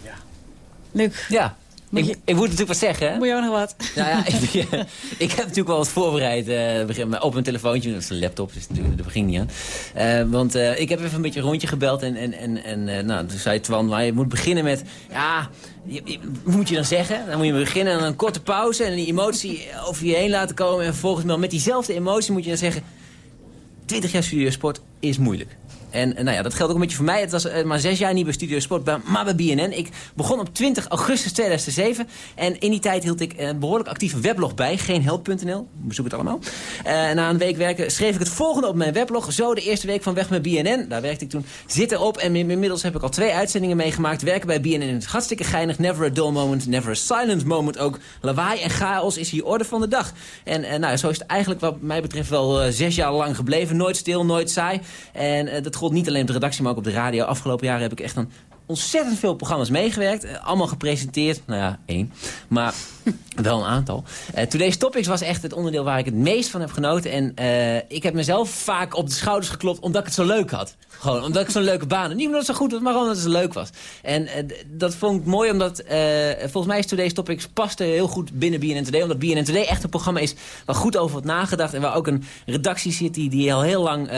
Luc. Ja. Ik, ik moet natuurlijk wat zeggen, hè? Moet je ook nog wat? Nou ja, ik, ik heb natuurlijk wel wat voorbereid begin- op mijn telefoontje. Dat is een laptop, dus natuurlijk, dat ging niet aan. Eh, want eh, ik heb even een beetje een rondje gebeld. En, en, en, en nou, toen zei Twan, maar je moet beginnen met... Ja, je, moet je dan zeggen? Dan moet je beginnen en een korte pauze. En die emotie over je heen laten komen. En vervolgens met diezelfde emotie moet je dan zeggen... 20 jaar studiosport is moeilijk. En eh, nou ja, dat geldt ook een beetje voor mij. Het was eh, maar zes jaar niet bij Studio Sport, maar bij BNN. Ik begon op 20 augustus 2007. En in die tijd hield ik een behoorlijk actieve weblog bij. Geenhelp.nl, bezoek het allemaal. Eh, na een week werken schreef ik het volgende op mijn weblog. Zo de eerste week van weg met BNN. Daar werkte ik toen. Zit erop. En in- inmiddels heb ik al twee uitzendingen meegemaakt. Werken bij BNN is hartstikke geinig. Never a dull moment, never a silent moment ook. Lawaai en chaos is hier orde van de dag. En eh, nou, zo is het eigenlijk wat mij betreft wel eh, zes jaar lang gebleven. Nooit stil, nooit saai. En eh, dat niet alleen op de redactie, maar ook op de radio. Afgelopen jaren heb ik echt aan ontzettend veel programma's meegewerkt. Eh, allemaal gepresenteerd. Nou ja, één. Maar wel een aantal. Eh Today's Topics was echt het onderdeel waar ik het meest van heb genoten. En eh, ik heb mezelf vaak op de schouders geklopt omdat ik het zo leuk had. Gewoon omdat ik zo'n leuke baan had. Niet omdat het zo goed was, maar gewoon omdat het zo leuk was. En dat vond ik mooi omdat volgens mij is Today's Topics paste heel goed binnen BNN Today. Omdat BNN Today echt een programma is waar goed over wordt nagedacht. En waar ook een redactie zit die, al heel lang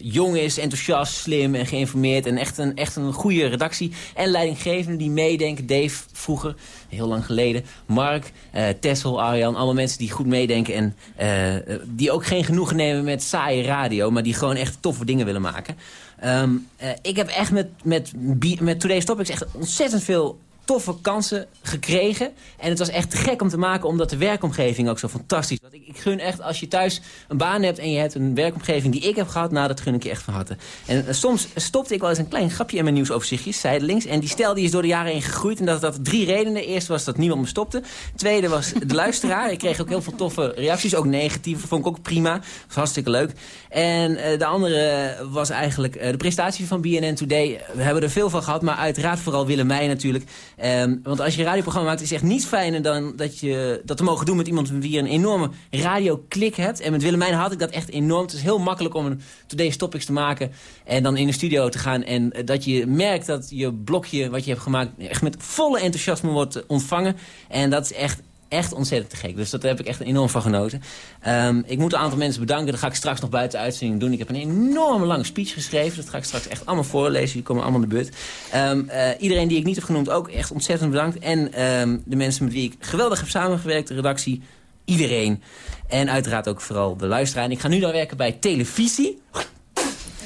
jong is, enthousiast, slim en geïnformeerd. En echt een, echt een goede redactie. En leidinggevenden die meedenken. Dave vroeger, heel lang geleden. Mark, eh Tessel, Arjan. Allemaal mensen die goed meedenken. En eh, die ook geen genoegen nemen met saaie radio. Maar die gewoon echt toffe dingen willen maken. Ehm, eh, ik heb echt met, met, met Today's Topics echt ontzettend veel toffe kansen gekregen. En het was echt gek om te maken, omdat de werkomgeving ook zo fantastisch was. Ik, ik gun echt, als je thuis een baan hebt en je hebt een werkomgeving die ik heb gehad, nou, dat gun ik je echt van harte. En eh, soms stopte ik wel eens een klein grapje in mijn nieuwsoverzichtjes, zijdelings. En die stijl die is door de jaren heen gegroeid. En dat had drie redenen. Eerst was dat niemand me stopte. Tweede was de luisteraar. Ik kreeg ook heel veel toffe reacties, ook negatieve. Vond ik ook prima. was hartstikke leuk. En eh, de andere was eigenlijk eh, de prestatie van BNN Today. We hebben er veel van gehad, maar uiteraard vooral Willemijn natuurlijk. Ehm, want als je een radioprogramma maakt, is echt niets fijner dan dat je dat te mogen doen met iemand met wie een enorme radioklik hebt. En met Willemijn had ik dat echt enorm. Het is heel makkelijk om een Today's Topics te maken en dan in de studio te gaan. En eh, dat je merkt dat je blokje wat je hebt gemaakt echt met volle enthousiasme wordt eh, ontvangen. En dat is echt echt ontzettend te gek. Dus daar heb ik echt enorm van genoten. Ehm, ik moet een aantal mensen bedanken. Dat ga ik straks nog buiten uitzending doen. Ik heb een enorme lange speech geschreven. Dat ga ik straks echt allemaal voorlezen. Die komen allemaal in de beurt. Ehm, eh, iedereen die ik niet heb genoemd ook echt ontzettend bedankt. En ehm, de mensen met wie ik geweldig heb samengewerkt. De redactie. Iedereen. En uiteraard ook vooral de luisteraar. En ik ga nu dan werken bij televisie.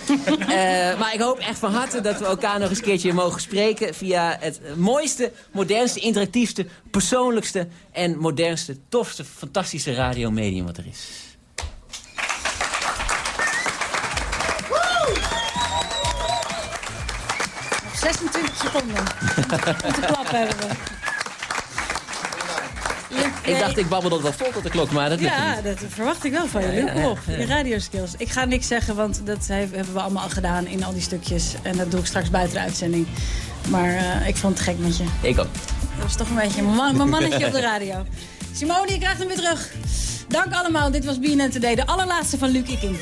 Eh, maar ik hoop echt van harte dat we elkaar nog eens een keertje mogen spreken... via het mooiste, modernste, interactiefste, persoonlijkste... en modernste, tofste, fantastische radiomedium wat er is. 26 seconden. Om te klappen hebben we. Ik dacht, ik babbel dat wel vol tot de klok, maar dat lukt Ja, niet. dat verwacht ik wel van je. Ja, Luc, ja, op. ja. Je radioskills. Ik ga niks zeggen, want dat he- hebben we allemaal al gedaan in al die stukjes. En dat doe ik straks buiten de uitzending. Maar eh, ik vond het gek met je. Ik ook. Dat was toch een beetje mijn man- mijn mannetje op de radio. Simone, je krijgt hem weer terug. Dank allemaal. Dit was BNN Today, de allerlaatste van Luc Ikink.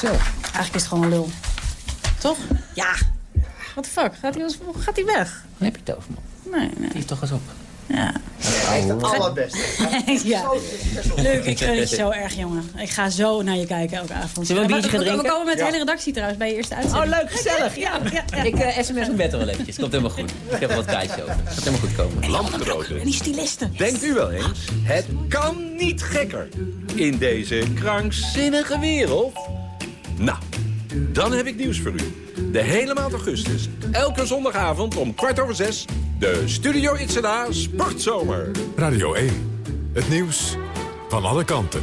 Zo. Eigenlijk is het gewoon een lul. Toch? Ja. What the fuck? Gaat hij, ons- gaat hij weg? Dan heb je het over, man. Nee, nee. Die is toch eens op. Ja. Het allerbeste. ja. Leuk, ik gun het je zo erg, jongen. Ik ga zo naar je kijken elke avond. Zullen we een biertje gaan we komen met de Ja. hele redactie trouwens bij je eerste uitzending. Oh, leuk, gezellig. Ja. ja, ja. Ik eh, sms een bed er wel eventjes. Komt helemaal goed. Ik heb er wat kaartjes over. Gaat helemaal goed komen. Landgenoten. En die stylisten. Denkt u wel eens, het kan niet gekker in deze krankzinnige wereld? Nou, dan heb ik nieuws voor u. De hele maand augustus, elke zondagavond om kwart over zes... de Studio Itzada Sportzomer. Radio 1. Het nieuws van alle kanten.